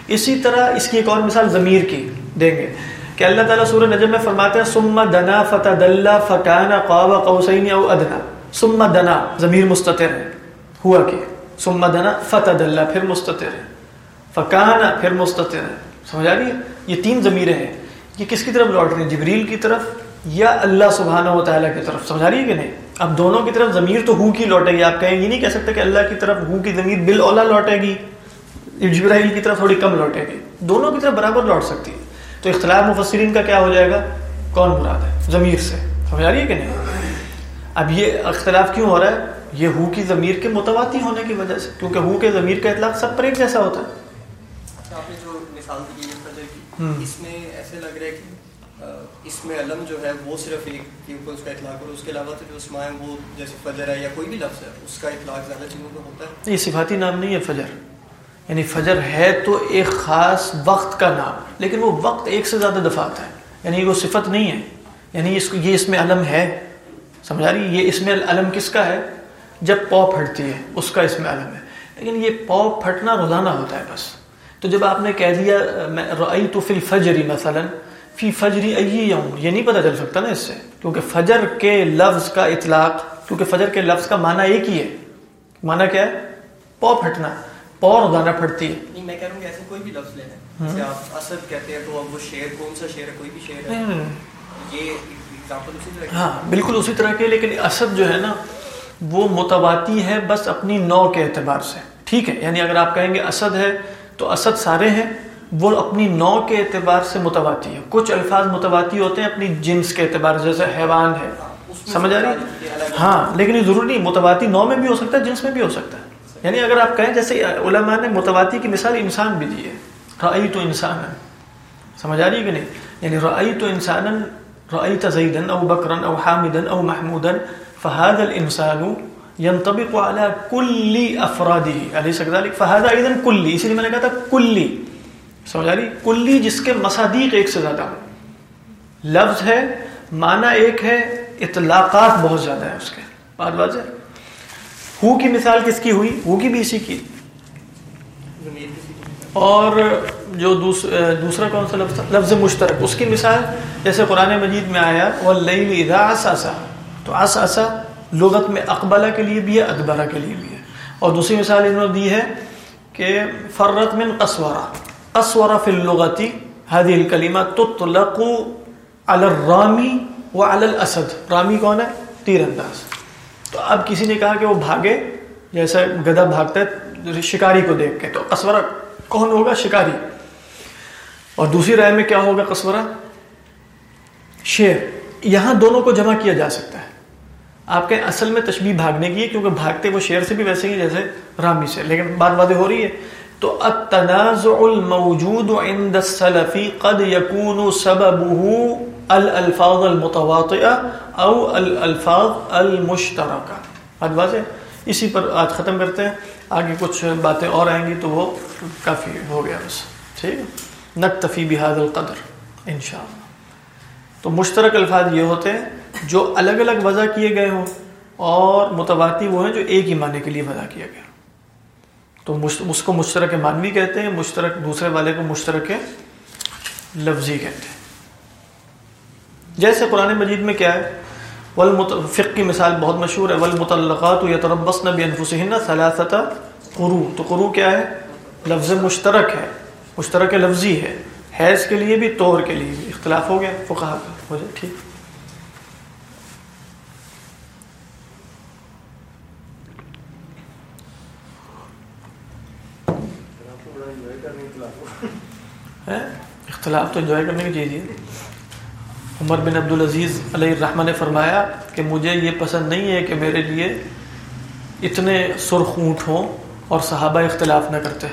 Speaker 1: اسی طرح اس کی ایک اور مثال ضمیر کی دیں گے کہ اللہ تعالیٰ سورہ نجم میں فرماتے ہیں سم دنا فتح دلہ فکانا قواب قوسین او ادنا۔ سم دنا، ضمیر مستطر ہے۔ ہوا کہ سم دنا فتح دلہ پھر مستطر ہے۔ فکانا، پھر مستطر سمجھ آ رہی ہے؟ یہ تین ضمیریں ہیں۔ یہ کس کی طرف لوٹ رہی ہیں؟ جبریل کی طرف یا اللہ سبحانہ و تعالیٰ کی طرف؟ سمجھا رہی ہے کہ نہیں؟ اب دونوں کی طرف ضمیر تو ہو کی لوٹے گی۔ آپ کہیں یہ نہیں کہہ سکتے کہ اللہ کی طرف ہو کی ضمیر بل اولا لوٹے گی، جبرائیل کی طرف تھوڑی کم لوٹے گی۔ دونوں کی طرف برابر لوٹ سکتی ہے۔ تو اختلاف مفسرین کا کیا ہو جائے گا؟ کون مراد ہے؟ ضمیر سے۔ سمجھ آ رہی ہے کہ نہیں؟ اب یہ اختلاف کیوں ہو رہا ہے؟ یہ ہو کی ضمیر کے متواتی ہونے کی وجہ سے۔ کیونکہ ہو کے ضمیر کا اطلاق سب پر ایک جیسا ہوتا ہے۔
Speaker 2: آپ نے جو مثال دی ہے اس میں ایسے لگ رہا ہے کہ اس میں علم جو ہے وہ صرف ایک کے اوپر اس کا اطلاق اور اس کے علاوہ تو جو اسماء ہیں وہ جیسے فجر ہے یا کوئی بھی لفظ ہے اس کا اطلاق زیادہ چیزوں ہوتا ہے۔
Speaker 1: یہ صفاتی نام نہیں ہے فجر۔ یعنی فجر ہے تو ایک خاص وقت کا نام لیکن وہ وقت ایک سے زیادہ دفعہ آتا ہے۔ یعنی وہ صفت نہیں ہے۔ یعنی اس کو یہ اس میں علم ہے۔ سمجھا رہی یہ اس میں علم کس کا ہے؟ جب پو پھٹتی ہے اس کا اس میں علم ہے۔ لیکن یہ پو پھٹنا روزانہ ہوتا ہے بس۔ تو جب آپ نے کہہ دیا میں رئی تو فی الفجری مثلاً فی فجری ائی یوم یہ نہیں پتہ چل سکتا نا اس سے کیونکہ فجر کے لفظ کا اطلاق کیونکہ فجر کے لفظ کا معنی ایک ہی ہے معنی کیا ہے؟ پو پھٹنا پو روزانہ پھٹتی ہے.
Speaker 2: نہیں میں کہہ رہا ہوں کہ ایسے کوئی کوئی بھی لفظ لے لیں جیسے آپ اسد کہتے ہیں تو اب وہ شعر کون سا شعر ہے کوئی بھی شعر ہے یہ ایگزامپل اسی طرح
Speaker 1: ہاں بالکل اسی طرح کے لیکن اسد جو ہے نا وہ متواتی ہے بس اپنی نو کے اعتبار سے ٹھیک ہے یعنی اگر آپ کہیں گے اسد ہے تو اسد سارے ہیں، وہ اپنی نو کے اعتبار سے متواتی ہے کچھ الفاظ متواتی ہوتے ہیں اپنی جنس کے اعتبار جیسے حیوان ہے۔ سمجھ آ رہی؟ ہاں لیکن یہ ضروری نہیں متواتی نو میں بھی ہو سکتا ہے، جنس میں بھی ہو سکتا ہے۔ یعنی اگر آپ کہیں، جیسے علماء نے متواتی کی مثال انسان بھی دی ہے۔ رعی تو انسان ہے سمجھ آ رہی ہے کہ نہیں؟ یعنی رعی تو انسان رعی تزیدن او بکرن، او حامدن، او محمودن فہد الانسان ينطبق على كل افراده علیہ سکذالک فہذا اذن کلی. اسی لیے میں نے کہا تھا کلی. سمجھ آ رہی؟ کلی جس کے مصادیق ایک سے زیادہ ہو لفظ ہے، معنی ایک ہے، اطلاقات بہت زیادہ ہے اس کے. بات واضح ہو کی مثال کس کی ہوئی؟ ہو کی بھی اسی کی. اور جو دوسرا کون سا لفظ لفظ مشترک. اس کی مثال جیسے قرآن مجید میں آیا وہ لئی اذا آسا تو آسا لغت میں اقبالہ کے لیے بھی ہے ادبرہ کے لیے بھی ہے۔ اور دوسری مثال انہوں نے دی ہے کہ فرت من قصورہ قصورہ فی اللغتی هذه الکلیمہ تطلق علی الرامی وعلی الاسد۔ رامی کون ہے؟ تیر انداز تو اب کسی نے کہا کہ وہ بھاگے، جیسا گدا بھاگتا ہے شکاری کو دیکھ کے۔ تو قصورہ کون ہوگا؟ شکاری۔ اور دوسری رائے میں کیا ہوگا قصورہ شیر یہاں دونوں کو جمع کیا جا سکتا ہے۔ آپ کے اصل میں تشبیح بھاگنے کی ہے، کیونکہ بھاگتے وہ شیر سے بھی ویسے ہی جیسے رامی سے، لیکن بات باتیں ہو رہی ہے۔ تو التنازع الموجود عند السلف قد يكون سببه الالفاظ المتواطئه او الالفاظ المشترکہ۔ بات واضح اسی پر آج ختم کرتے ہیں۔ آگے کچھ باتیں اور آئیں گی تو وہ کافی ہو گیا بس۔ ٹھیک ہے؟ نکتفی بهذا القدر، انشاءاللہ۔ تو مشترک الفاظ یہ ہوتے ہیں۔ جو الگ الگ وضع کیے گئے ہوں اور متواتی وہ ہیں جو ایک ہی معنی کے لیے وضع کیا گیا تو اس کو مشترک مانوی کہتے ہیں، مشترک دوسرے والے کو مشترک لفظی کہتے ہیں۔ جیسے قرآن مجید میں کیا ہے والمتفق کی مثال بہت مشہور ہے، والمطلقات یتربصن بانفسهن ثلاثه قروء۔ تو قروء کیا ہے؟ لفظ مشترک ہے مشترک لفظی ہے۔ حیض کے لیے بھی طور کے لیے بھی۔ اختلاف ہو گیا، فقہا کا، ہو جائے، ٹھیک۔ اختلاف تو انجوائے کرنے کی چیز ہے عمر بن عبدالعزیز علیہ الرحمٰ نے فرمایا کہ مجھے یہ پسند نہیں ہے کہ میرے لیے اتنے سرخ اونٹ ہوں اور صحابہ اختلاف نہ کرتے۔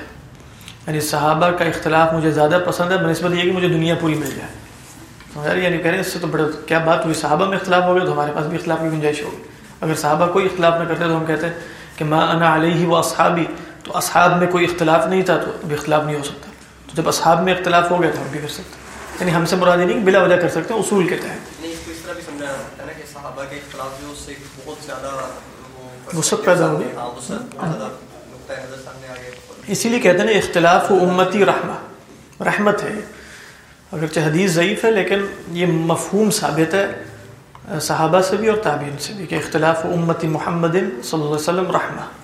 Speaker 1: یعنی صحابہ کا اختلاف مجھے زیادہ پسند ہے، بنسبت یہ کہ مجھے دنیا پوری مل جائے۔ یعنی کہہ رہے ہیں، اس سے تو بڑے کیا بات ہوئی؟ صحابہ میں اختلاف ہو گیا تو ہمارے پاس بھی اختلاف کی گنجائش ہوگی۔ اگر صحابہ کوئی اختلاف نہ کرتے تو ہم کہتے ہیں کہ ماں انا علیہ و اصحابی، تو اصحاب میں کوئی اختلاف نہیں تھا تو بھی اختلاف نہیں ہو سکتا۔ جب اصحاب میں اختلاف ہو گیا تو ہم بھی کر سکتے یعنی ہم سے مرادی نہیں بلا وجہ کر سکتے ہیں اصول کے تحت۔ وسط پیدا ہو گیا۔ اسی لیے کہتے ہیں اختلاف و امتی رحمہ۔ رحمت ہے اگرچہ حدیث ضعیف ہے لیکن یہ مفہوم ثابت ہے صحابہ سے بھی اور تابعین سے بھی کہ اختلاف و امتی محمد صلی اللہ علیہ وسلم رحمہ۔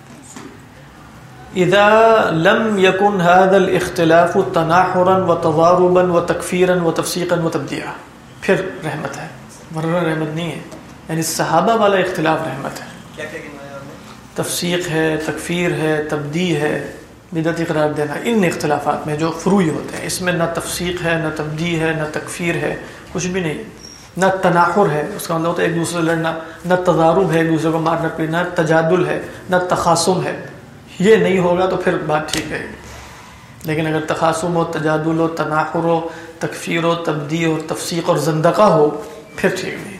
Speaker 1: اذا لم يكن هذا الاختلاف تناحرا وتضاربا وتكفيرا وتفسيقا وتبديعا پھر رحمت ہے ورنہ رحمت نہیں ہے. یعنی صحابہ والا اختلاف رحمت ہے. تفسیق ہے تکفیر ہے تبدیع ہے بدعتی قرار دینا ان اختلافات میں جو فروئی ہوتے ہیں اس میں نہ تفسیق ہے نہ تبدیع ہے نہ تکفیر ہے کچھ بھی نہیں. نہ تناحر ہے اس کا مطلب ہوتا ہے ایک دوسرے لڑنا. نہ تضارب ہے ایک دوسرے کو مارنا پینا نہ تجادل ہے نہ تخاصم ہے. یہ نہیں ہوگا تو پھر بات ٹھیک ہے۔ لیکن اگر تخاصم ہو تجادل ہو تناخر ہو تکفیر ہو تبدیع ہو تفسیق اور زندقہ ہو پھر ٹھیک نہیں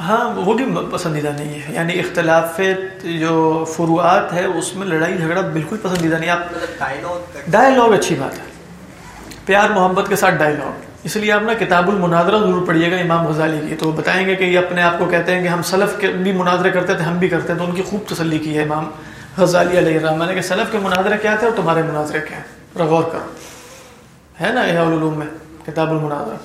Speaker 1: ہاں وہ بھی پسندیدہ نہیں ہے۔ یعنی اختلاف جو فروعات ہے اس میں لڑائی جھگڑا بالکل پسندیدہ نہیں۔ آپ ڈائلاگ اچھی بات ہے۔ پیار محبت کے ساتھ ڈائلاگ اس لیے آپ نا کتاب المناظرہ ضرور پڑھیے گا امام غزالی کی۔ تو بتائیں گے کہ یہ اپنے آپ کو کہتے ہیں کہ ہم سلف کے بھی مناظرے کرتے تھے، ہم بھی کرتے ہیں۔ تو ان کی خوب تسلی کی ہے امام غزالی علیہ الرحمٰ نے کہ سلف کے مناظرے کیا تھے اور تمہارے مناظرے کیا ہیں؟ غور کرو۔ ہے نا یہ علوم میں کتاب المناظرہ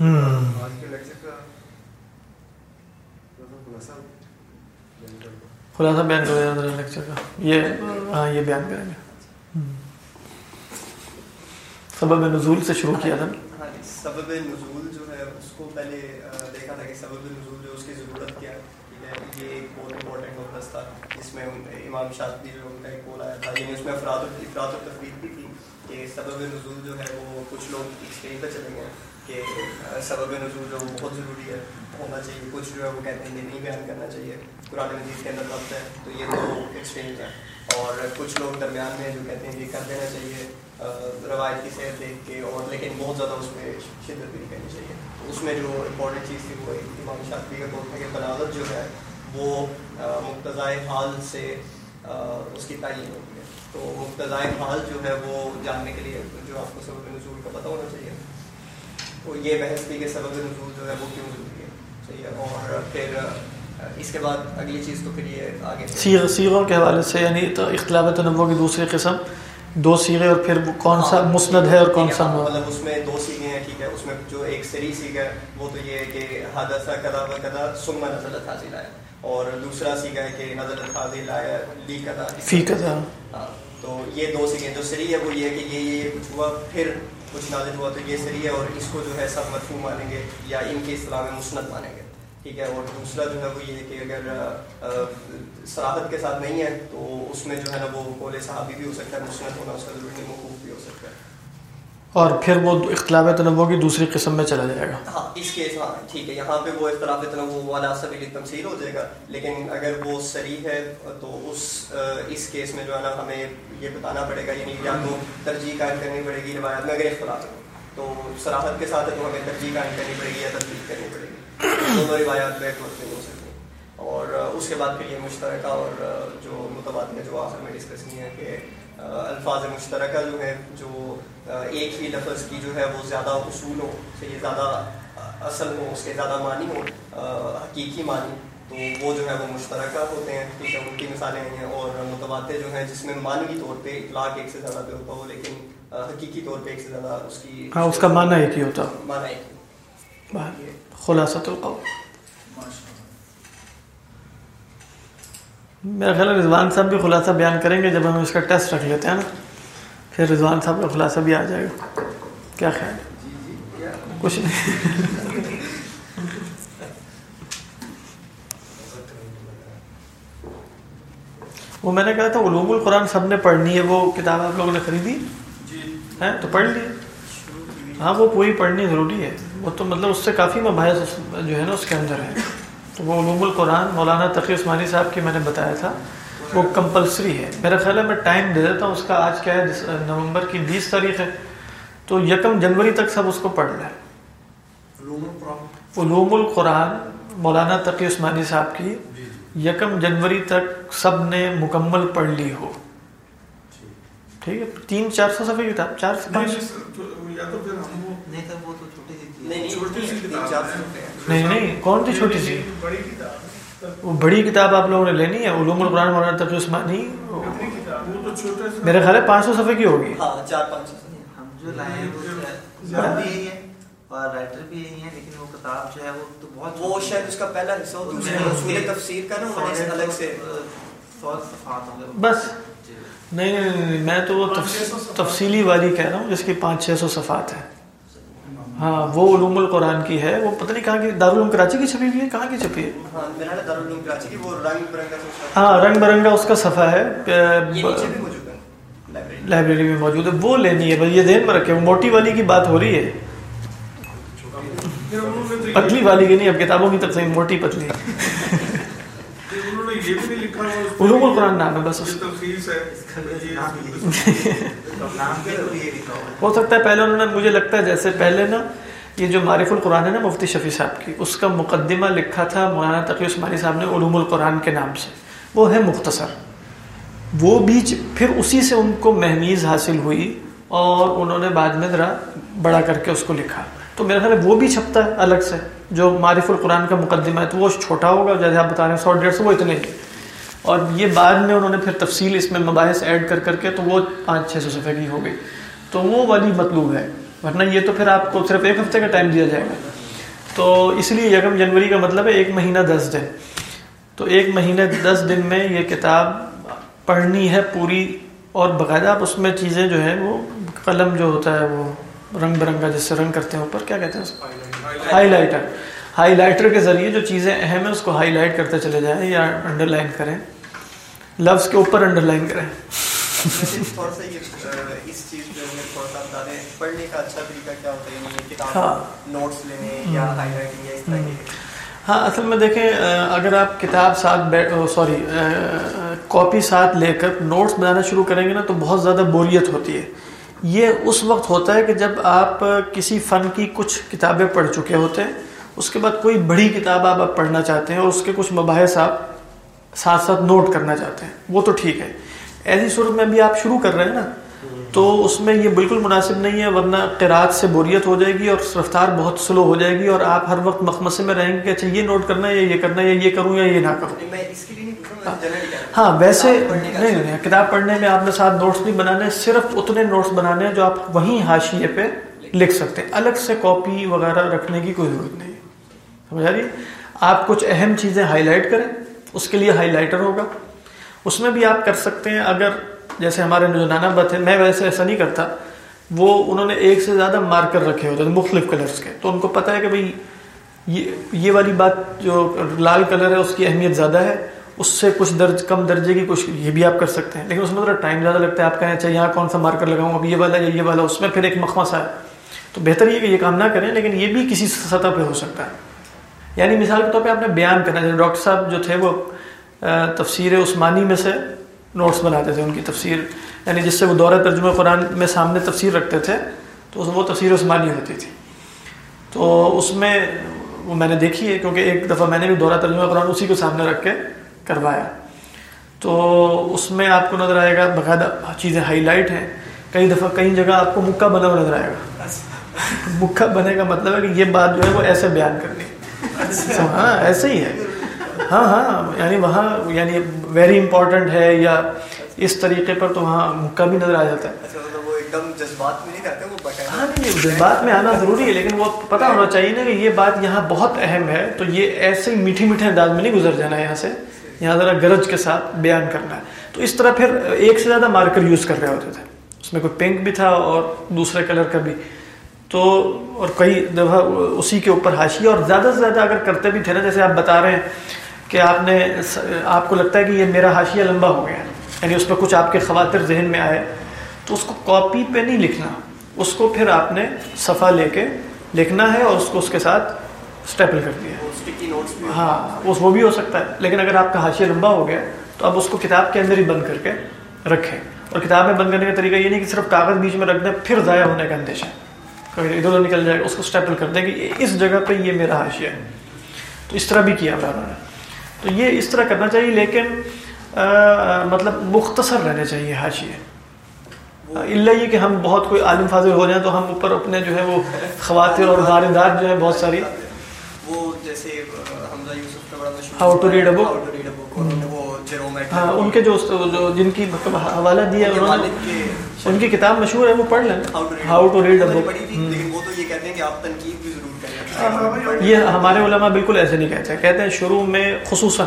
Speaker 3: ہوں خلاصہ
Speaker 1: بیان کرو لیکچر کا۔ یہ ہاں یہ بیان کریں گے۔ سبب نزول سے شروع کیا تھا۔
Speaker 2: ہاں جی، سبب نزول جو ہے اس کو پہلے دیکھا تھا کہ سبب نزول جو اس کی ضرورت کیا ہے؟ یہ ایک بہت امپورٹنٹ تھا۔ جس میں امام شاطبی جو ان کا ایک آیا تھا یعنی اس میں افراد افراد و تفریح بھی تھی کہ سبب نزول جو ہے وہ کچھ لوگ اسٹیج پہ چلے گئے۔ کہ سبب نزول جو بہت ضروری ہے، ہونا چاہیے، کچھ جو ہے وہ کہتے ہیں کہ نہیں بیان کرنا چاہیے۔ قرآن مجید کے اندر لفظ ہے، تو یہ دو ایکسچینج ہیں۔ اور کچھ لوگ درمیان میں جو کہتے ہیں کہ کر دینا چاہیے روایت کی صحت دیکھ کے، اور لیکن بہت زیادہ اس پہ شدت بھی کرنی چاہیے۔ تو اس میں جو امپورٹنٹ چیز تھی وہ امام شافی کا بول ہے کہ بلاغت جو ہے، وہ مقتضائے حال سے اس کی تعلیم ہوتی ہے۔ تو مقتضائے حال جو ہے وہ جاننے کے لیے جو آپ کو سبب نزول کا پتہ ہونا چاہیے۔ تو یہ بحث تھی کہ سبب نزول جو ہے وہ کیوں ضروری ہے؟ صحیح ہے۔ اور پھر اس کے بعد اگلی چیز تو پھر یہ آگے
Speaker 1: سیغ سیغوں کے حوالے سے یعنی تو اختلاف تنوع کی دوسری قسم دو سیغے اور پھر کون سا
Speaker 2: ہاں،
Speaker 1: مسند ہے اور کون سا
Speaker 2: مطلب اس میں دو سیغے ہیں ٹھیک ہے۔ اس میں جو ایک سری سیگا ہے وہ تو یہ ہے کہ حادثہ کدا و کدا سما نزلت حاصل آیا۔ اور دوسرا سیگا ہے کہ نزلت حاصل آیا لی کدا
Speaker 1: فی کدا
Speaker 2: ہاں تو یہ دو سیگے جو سری ہے وہ یہ ہے کہ یہ یہ کچھ ہوا پھر کچھ نازل ہوا تو یہ سری ہے اور اس کو جو ہے سب مرفوع مانیں گے یا ان کے اصطلاح میں مسند مانیں گے۔ ٹھیک ہے، اور دوسرا جو ہے وہ یہ کہ اگر سراحت کے ساتھ نہیں ہے تو اس میں جو ہے نا وہ قول صحابی بھی ہو سکتا ہے، مسند ہونا اس کا ضروری موقوف بھی ہو سکتا ہے۔
Speaker 1: اور پھر وہ اختلاف تنوع کی دوسری قسم میں چلا جائے گا۔
Speaker 2: ہاں اس کیس ہاں ٹھیک ہے، یہاں پہ وہ اختلاف تنوع والا سبیل تمثیل ہو جائے گا، لیکن اگر وہ سری ہے تو اس اس کیس میں جو ہے نا، ہمیں یہ بتانا پڑے گا یعنی یا تو ترجیح قائم کرنی پڑے گی روایت میں اگر اختلاف ہے تو صراحت کے ساتھ ہے تو ہمیں ترجیح قائم کرنی پڑے گی یا ترجیح کرنی پڑے گی۔ دونوں روایات میں ایک وقت نہیں ہو سکتی اور اس کے بعد پھر یہ مشترکہ اور جو متبادل جو آخر میں ڈسکس کی ہیں کہ الفاظ مشترکہ جو ہے جو ایک ہی لفظ کی جو ہے وہ زیادہ اصول ہو سے یہ زیادہ اصل ہو اس کے زیادہ معنی ہو حقیقی معنی تو وہ جو ہے وہ مشترکہ ہوتے ہیں ٹھیک ہے ان کی مثالیں ہیں اور متبادل جو ہیں جس میں معنوی طور پہ اطلاق ایک سے زیادہ پہ ہوتا ہو لیکن حقیقی طور پہ ایک سے زیادہ اس کی
Speaker 1: ہاں اس کا معنی ایک ہی ہوتا۔
Speaker 2: معنی ایک
Speaker 1: خلاصۃ القول۔ میرا خیال ہے رضوان صاحب بھی خلاصہ بیان کریں گے جب ہم اس کا ٹیسٹ رکھ لیتے ہیں نا۔ پھر رضوان صاحب کا خلاصہ بھی آ جائے گا۔ کیا خیال ہے؟ کچھ نہیں۔ وہ میں نے کہا تھا علوم القرآن سب نے پڑھنی ہے وہ کتاب آپ لوگوں نے خریدی؟ ہے تو پڑھ لی۔ ہاں وہ پوری پڑھنی ضروری ہے۔ وہ تو مطلب اس سے کافی مباحث جو ہے نا اس کے اندر ہے تو وہ علوم القرآن مولانا تقی عثمانی صاحب کی میں نے بتایا تھا وہ کمپلسری ہے۔ میرا خیال ہے میں ٹائم دے دیتا ہوں اس کا آج کیا ہے نومبر کی بیس تاریخ ہے۔ تو یکم جنوری تک سب اس کو پڑھ لیں۔ علوم القرآن۔ مولانا تقی عثمانی صاحب کی یکم جنوری تک سب نے مکمل پڑھ لی ہو۔ ٹھیک ہے؟ تین چار سو صفحے کتاب چار سو نہیں نہیں کون سی چھوٹی سی؟ وہ بڑی کتاب آپ لوگوں نے لینی ہے علوم القرآن مولانا تقی عثمانی؟ میرے خیال ہے پانچ سو صفحے کی ہوگی۔
Speaker 2: چار پانچ
Speaker 4: ہم جو لائے ہیں اور رائٹر بھی یہی ہیں لیکن وہ کتاب جو ہے وہ تو بہت
Speaker 2: وہ شاید اس کا پہلا حصہ ہوتا ہے اصول تفسیر کا نا انہوں نے الگ سے
Speaker 4: سو صفحات ہوں گے۔
Speaker 1: بس۔ نہیں نہیں نہیں میں تو وہ تفصیلی والی کہہ رہا ہوں جس کی پانچ چھ سو صفحات ہیں۔ ہاں وہ علوم القرآن کی ہے وہ پتہ نہیں کہاں کی دارالعلوم کراچی کی چھپی ہوئی ہے کہاں کی چھپی ہے؟ ہاں رنگ برنگا اس کا صفحہ ہے لائبریری۔ میں موجود ہے وہ لینی ہے بس یہ دین میں رکھے وہ موٹی والی کی بات ہو رہی ہے۔ پتلی والی کی نہیں اب کتابوں کی تقسیم موٹی پتلی۔ علوم القرآن نام ہے بس ہو سکتا ہے پہلے انہوں نے مجھے لگتا ہے جیسے پہلے نا یہ جو معرف القرآن ہے نا مفتی شفیع صاحب کی اس کا مقدمہ لکھا تھا مولانا تقی عثمانی صاحب نے علوم القرآن کے نام سے وہ ہے مختصر وہ بیچ پھر اسی سے ان کو مہمیز حاصل ہوئی اور انہوں نے بعد میں ذرا بڑا کر کے اس کو لکھا تو میرا خیال ہے وہ بھی چھپتا ہے الگ سے، جو معرف القرآن کا مقدمہ ہے، تو وہ چھوٹا ہوگا، جیسے آپ بتا رہے ہیں، سو ڈیڑھ سو، وہ اتنے ہی۔ اور یہ بعد میں انہوں نے پھر تفصیل اس میں مباحث ایڈ کر کر کے تو وہ پانچ، چھ سو صفحے کی ہو گئی۔ تو وہ والی مطلوب ہے۔ ورنہ یہ تو پھر آپ کو صرف ایک ہفتے کا ٹائم دیا جائے گا۔ تو اس لیے یکم جنوری کا مطلب ہے ایک مہینہ دس دن۔ تو ایک مہینہ دس دن میں یہ کتاب پڑھنی ہے پوری، اور باقاعدہ آپ اس میں چیزیں جو ہیں، وہ قلم جو ہوتا ہے، وہ رنگ برنگا جس سے رنگ کرتے ہیں اوپر کیا کہتے ہیں اس ہائی لائٹر ہائی لائٹر کے ذریعے جو چیزیں اہم ہیں اس کو ہائی لائٹ کرتے چلے جائیں یا انڈر لائن کریں۔ لفظ کے اوپر انڈر لائن کریں۔ ہاں۔ ہاں اصل میں دیکھیں اگر آپ کتاب ساتھ سوری کاپی ساتھ لے کر نوٹس بنانا شروع کریں گے نا تو بہت زیادہ بوریت ہوتی ہے۔ یہ اس وقت ہوتا ہے کہ جب آپ کسی فن کی کچھ کتابیں پڑھ چکے ہوتے ہیں، اس کے بعد کوئی بڑی کتاب آپ اب پڑھنا چاہتے ہیں اور اس کے کچھ مباحث آپ ساتھ ساتھ نوٹ کرنا چاہتے ہیں، وہ تو ٹھیک ہے۔ ایسی صورت میں ابھی آپ شروع کر رہے ہیں نا تو اس میں یہ بالکل مناسب نہیں ہے ورنہ قرآت سے بوریت ہو جائے گی اور رفتار بہت سلو ہو جائے گی اور آپ ہر وقت مخمسے میں رہیں گے کہ اچھا یہ نوٹ کرنا ہے یا یہ کرنا ہے یا یہ کروں یا یہ نہ کروں؟ ہاں ویسے نہیں نہیں کتاب پڑھنے میں آپ نے ساتھ نوٹس نہیں بنانے صرف اتنے نوٹس بنانے ہیں جو آپ وہیں حاشیے پہ لکھ سکتے ہیں۔ الگ سے کاپی وغیرہ رکھنے کی کوئی ضرورت نہیں۔ سمجھ آ رہی؟ آپ کچھ اہم چیزیں ہائی لائٹ کریں اس کے لیے ہائی لائٹر ہوگا۔ اس میں بھی آپ کر سکتے ہیں اگر جیسے ہمارے جو نانا بت ہے میں ویسے ایسا نہیں کرتا۔ وہ، انہوں نے ایک سے زیادہ مارکر رکھے ہوتے ہیں مختلف کلرز کے۔ تو ان کو پتہ ہے کہ بھئی، یہ یہ والی بات جو لال کلر ہے، اس کی اہمیت زیادہ ہے۔ اس سے کچھ درج، کم درجے کی کچھ یہ بھی آپ کر سکتے ہیں۔ لیکن اس میں ذرا ٹائم زیادہ لگتا ہے۔ آپ کہیں اچھا یہاں کون سا مارکر لگاؤں اب یہ والا یا یہ والا، اس میں پھر ایک مخمصہ ہے۔ تو بہتر یہ کہ یہ کام نہ کریں، لیکن یہ بھی کسی سطح پہ ہو سکتا ہے۔ یعنی مثال کے طور پہ آپ نے بیان کرنا، جیسے ڈاکٹر صاحب جو تھے، وہ تفسیر عثمانی میں سے نوٹس بناتے تھے ان کی تفسیر. یعنی جس سے وہ دورہ ترجمہ قرآن میں سامنے تفسیر رکھتے تھے، تو وہ تفسیر عثمانی ہوتی تھی. تو اس میں وہ میں نے دیکھی ہے، کیونکہ ایک دفعہ میں نے بھی دورہ ترجمہ قرآن اسی کو سامنے رکھ کے کروایا. تو اس میں آپ کو نظر آئے گا، باقاعدہ چیزیں ہائی لائٹ ہیں. کئی دفعہ کئی جگہ آپ کو مکہ بنا ہوا نظر آئے گا. مکہ بنے کا مطلب ہے کہ یہ بات جو ہے وہ ایسے بیان کرنی ہاں ایسے ہی ہے. ہاں ہاں یعنی وہاں یعنی ویری امپورٹنٹ ہے یا اس طریقے پر تو وہاں مکہ بھی نظر آ جاتا ہے۔
Speaker 2: اچھا وہ ایک دم جذبات میں نہیں
Speaker 1: ہاں نہیں جذبات میں آنا ضروری ہے لیکن وہ پتہ ہونا چاہیے نا کہ یہ بات یہاں بہت اہم ہے تو یہ ایسے میٹھے میٹھے انداز میں نہیں گزر جانا ہے یہاں سے۔ یہاں ذرا گرج کے ساتھ بیان کرنا ہے۔ تو اس طرح پھر ایک سے زیادہ مارکر یوز کر رہے ہوتے تھے۔ اس میں کوئی پنک بھی تھا اور دوسرے کلر کا بھی۔ تو اور کئی دفعہ اسی کے اوپر حاشیہ اور زیادہ سے زیادہ اگر کرتے بھی تھے نا جیسے آپ بتا رہے ہیں کہ آپ نے آپ کو لگتا ہے کہ یہ میرا حاشیہ لمبا ہو گیا یعنی اس پہ کچھ آپ کے خواتر ذہن میں آئے تو اس کو کاپی پہ نہیں لکھنا اس کو پھر آپ نے صفحہ لے کے لکھنا ہے اور اس کو اس کے ساتھ اسٹیپل کر دیا
Speaker 2: بھی
Speaker 1: ہاں وہ بھی ہو سکتا ہے لیکن اگر آپ کا حاشیہ لمبا ہو گیا تو اب اس کو کتاب کے اندر ہی بند کر کے رکھیں۔ اور کتاب میں بند کرنے کا طریقہ یہ نہیں کہ صرف کاغذ بیچ میں رکھ دیں پھر ضائع ہونے کا اندیشہ کبھی ادھر ادھر نکل جائے گا اس کو اسٹیپل کر دیں کہ اس جگہ پہ یہ میرا حاشیہ ہے۔ تو اس طرح بھی کیا ہوا انہوں نے تو یہ اس طرح کرنا چاہیے لیکن مطلب مختصر رہنے چاہیے حاشیے اللہ یہ کہ ہم بہت کوئی عالم فاضل ہو جائیں تو ہم اوپر اپنے جو ہے وہ خواتین اور واردات جو ہیں بہت ساری۔
Speaker 2: وہ جیسے
Speaker 1: book
Speaker 2: اور وہ جیرومیٹر
Speaker 1: ہاں ان کے جو جن کی مطلب حوالہ دیا انہوں نے ان کی کتاب مشہور ہے وہ پڑھ لیں۔
Speaker 2: How to read
Speaker 1: how to read book
Speaker 2: لیکن وہ تو یہ کہتے ہیں کہ آپ تنقید بھی ضرور کریں
Speaker 1: یہ ہمارے علماء بالکل ایسے نہیں کہتے کہتے ہیں شروع میں خصوصاً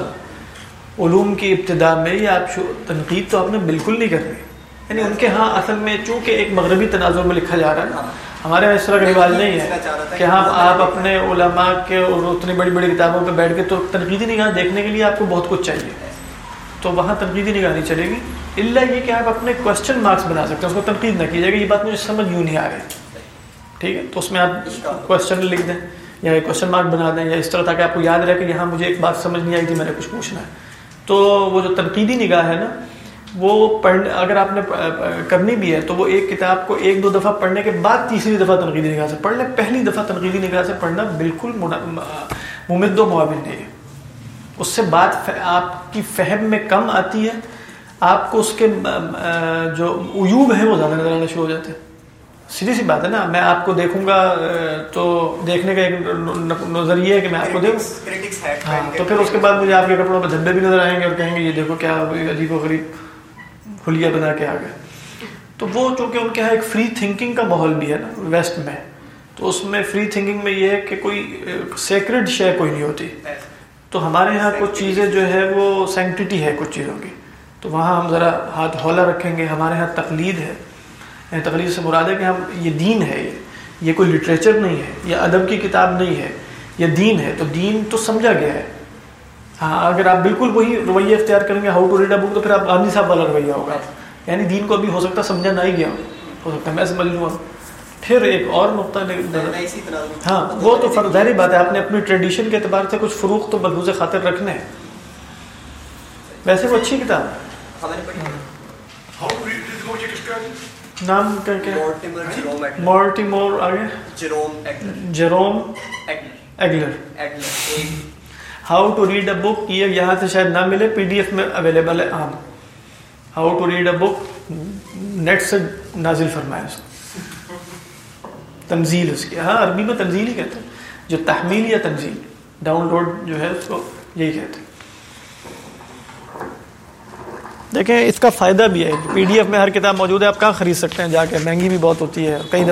Speaker 1: علوم کی ابتدا میں یہ آپ تنقید تو آپ نے بالکل نہیں کرنی۔ یعنی ان کے ہاں اصل میں چونکہ ایک مغربی تناظر میں لکھا جا رہا ہے ہمارے یہاں اس طرح کا رواج نہیں ہے کہ ہاں آپ اپنے علماء کے اور اتنی بڑی بڑی کتابوں پہ بیٹھ کے تو تنقیدی نگاہ دیکھنے کے لیے آپ کو بہت کچھ چاہیے۔ تو وہاں تنقیدی نگاہ نہیں چلے گی۔ اللہ یہ کہ آپ اپنے کوشچن مارکس بنا سکتے ہیں، اس کو تنقید نہ کیجیے گا، یہ بات مجھے سمجھ یوں نہیں آ رہی۔ ٹھیک ہے، تو اس میں آپ کوشچن لکھ دیں۔ یا ایک کوشچن مارک بنا دیں یا اس طرح تاکہ آپ کو یاد رہے کہ یہاں مجھے ایک بات سمجھ نہیں آئی تھی میں نے کچھ پوچھنا ہے۔ تو وہ جو تنقیدی نگاہ ہے نا، وہ پڑھنے، اگر آپ نے کرنی بھی ہے تو وہ ایک کتاب کو ایک دو دفعہ پڑھنے کے بعد تیسری دفعہ تنقیدی نگاہ سے پڑھ لیں۔ پہلی دفعہ تنقیدی نگاہ سے پڑھنا بالکل ممد و معاون نہیں ہے۔ اس سے بات آپ کی فہم میں کم آتی ہے۔ آپ کو اس کے جو عیوب ہیں وہ زیادہ نظر آنا شروع ہو جاتے ہیں۔ سیدھی سی بات ہے نا میں آپ کو دیکھوں گا تو دیکھنے کا ایک نظریہ ہے کہ میں آپ کو دیکھوں ہاں تو پھر اس کے بعد مجھے آپ کے کپڑوں پہ دھبے بھی نظر آئیں گے اور کہیں گے یہ دیکھو کیا عجیب و غریب کھلیا بنا کے آ گئے۔ تو وہ چونکہ ان کے یہاں ایک فری تھنکنگ کا ماحول بھی ہے نا ویسٹ میں۔ تو اس میں فری تھنکنگ میں یہ ہے کہ کوئی سیکرڈ شے کوئی نہیں ہوتی۔ تو ہمارے ہاں کچھ چیزیں جو ہے وہ سینکٹیٹی ہے کچھ چیزوں کی۔ تو وہاں ہم ذرا ہاتھ ہولا رکھیں گے ہمارے ہاں تقلید ہے۔ یعنی تقلید سے مراد ہے کہ ہم یہ دین ہے یہ کوئی لٹریچر نہیں ہے یہ ادب کی کتاب نہیں ہے یہ دین ہے تو دین تو سمجھا گیا ہے۔ ہاں اگر آپ بالکل وہی رویہ اختیار کریں گے how to read a book تو پھر آپ گاندھی صاحب والا رویہ ہوگا۔ یعنی دین کو ابھی ہو سکتا سمجھا نہ ہی گیا۔ ہو سکتا میں سمجھ لوں پھر ایک اور نقطہ ہاں وہ تو ظاہری بات ہے آپ نے اپنی ٹریڈیشن کے اعتبار سے کچھ فروغ تو ملحوظ خاطر رکھنے ہیں ویسے وہ اچھی کتاب ہے
Speaker 2: ہم نے پڑھی
Speaker 3: How to read this book, یہ کس کا ہے؟
Speaker 1: نام کر کے مورٹی مور آگے؟
Speaker 2: Jerome Adler
Speaker 1: ایگلر how to read a book یہ یہاں سے شاید نہ ملے پی ڈی ایف میں اویلیبل ہے عام۔ How to read a book net سے نازل فرمایا اس کو۔ تنزیل اس کی۔ ہاں عربی میں تنزیل ہی کہتے ہیں۔ جو تحمیل یا تنزیل ڈاؤن لوڈ جو ہے اس کو یہی کہتے ہیں۔ دیکھیں اس کا فائدہ بھی ہے۔ پی ڈی ایف میں ہر کتاب موجود ہے، آپ کہاں خرید سکتے ہیں جا کے؟ مہنگی بھی بہت ہوتی ہے۔ کئی دفعہ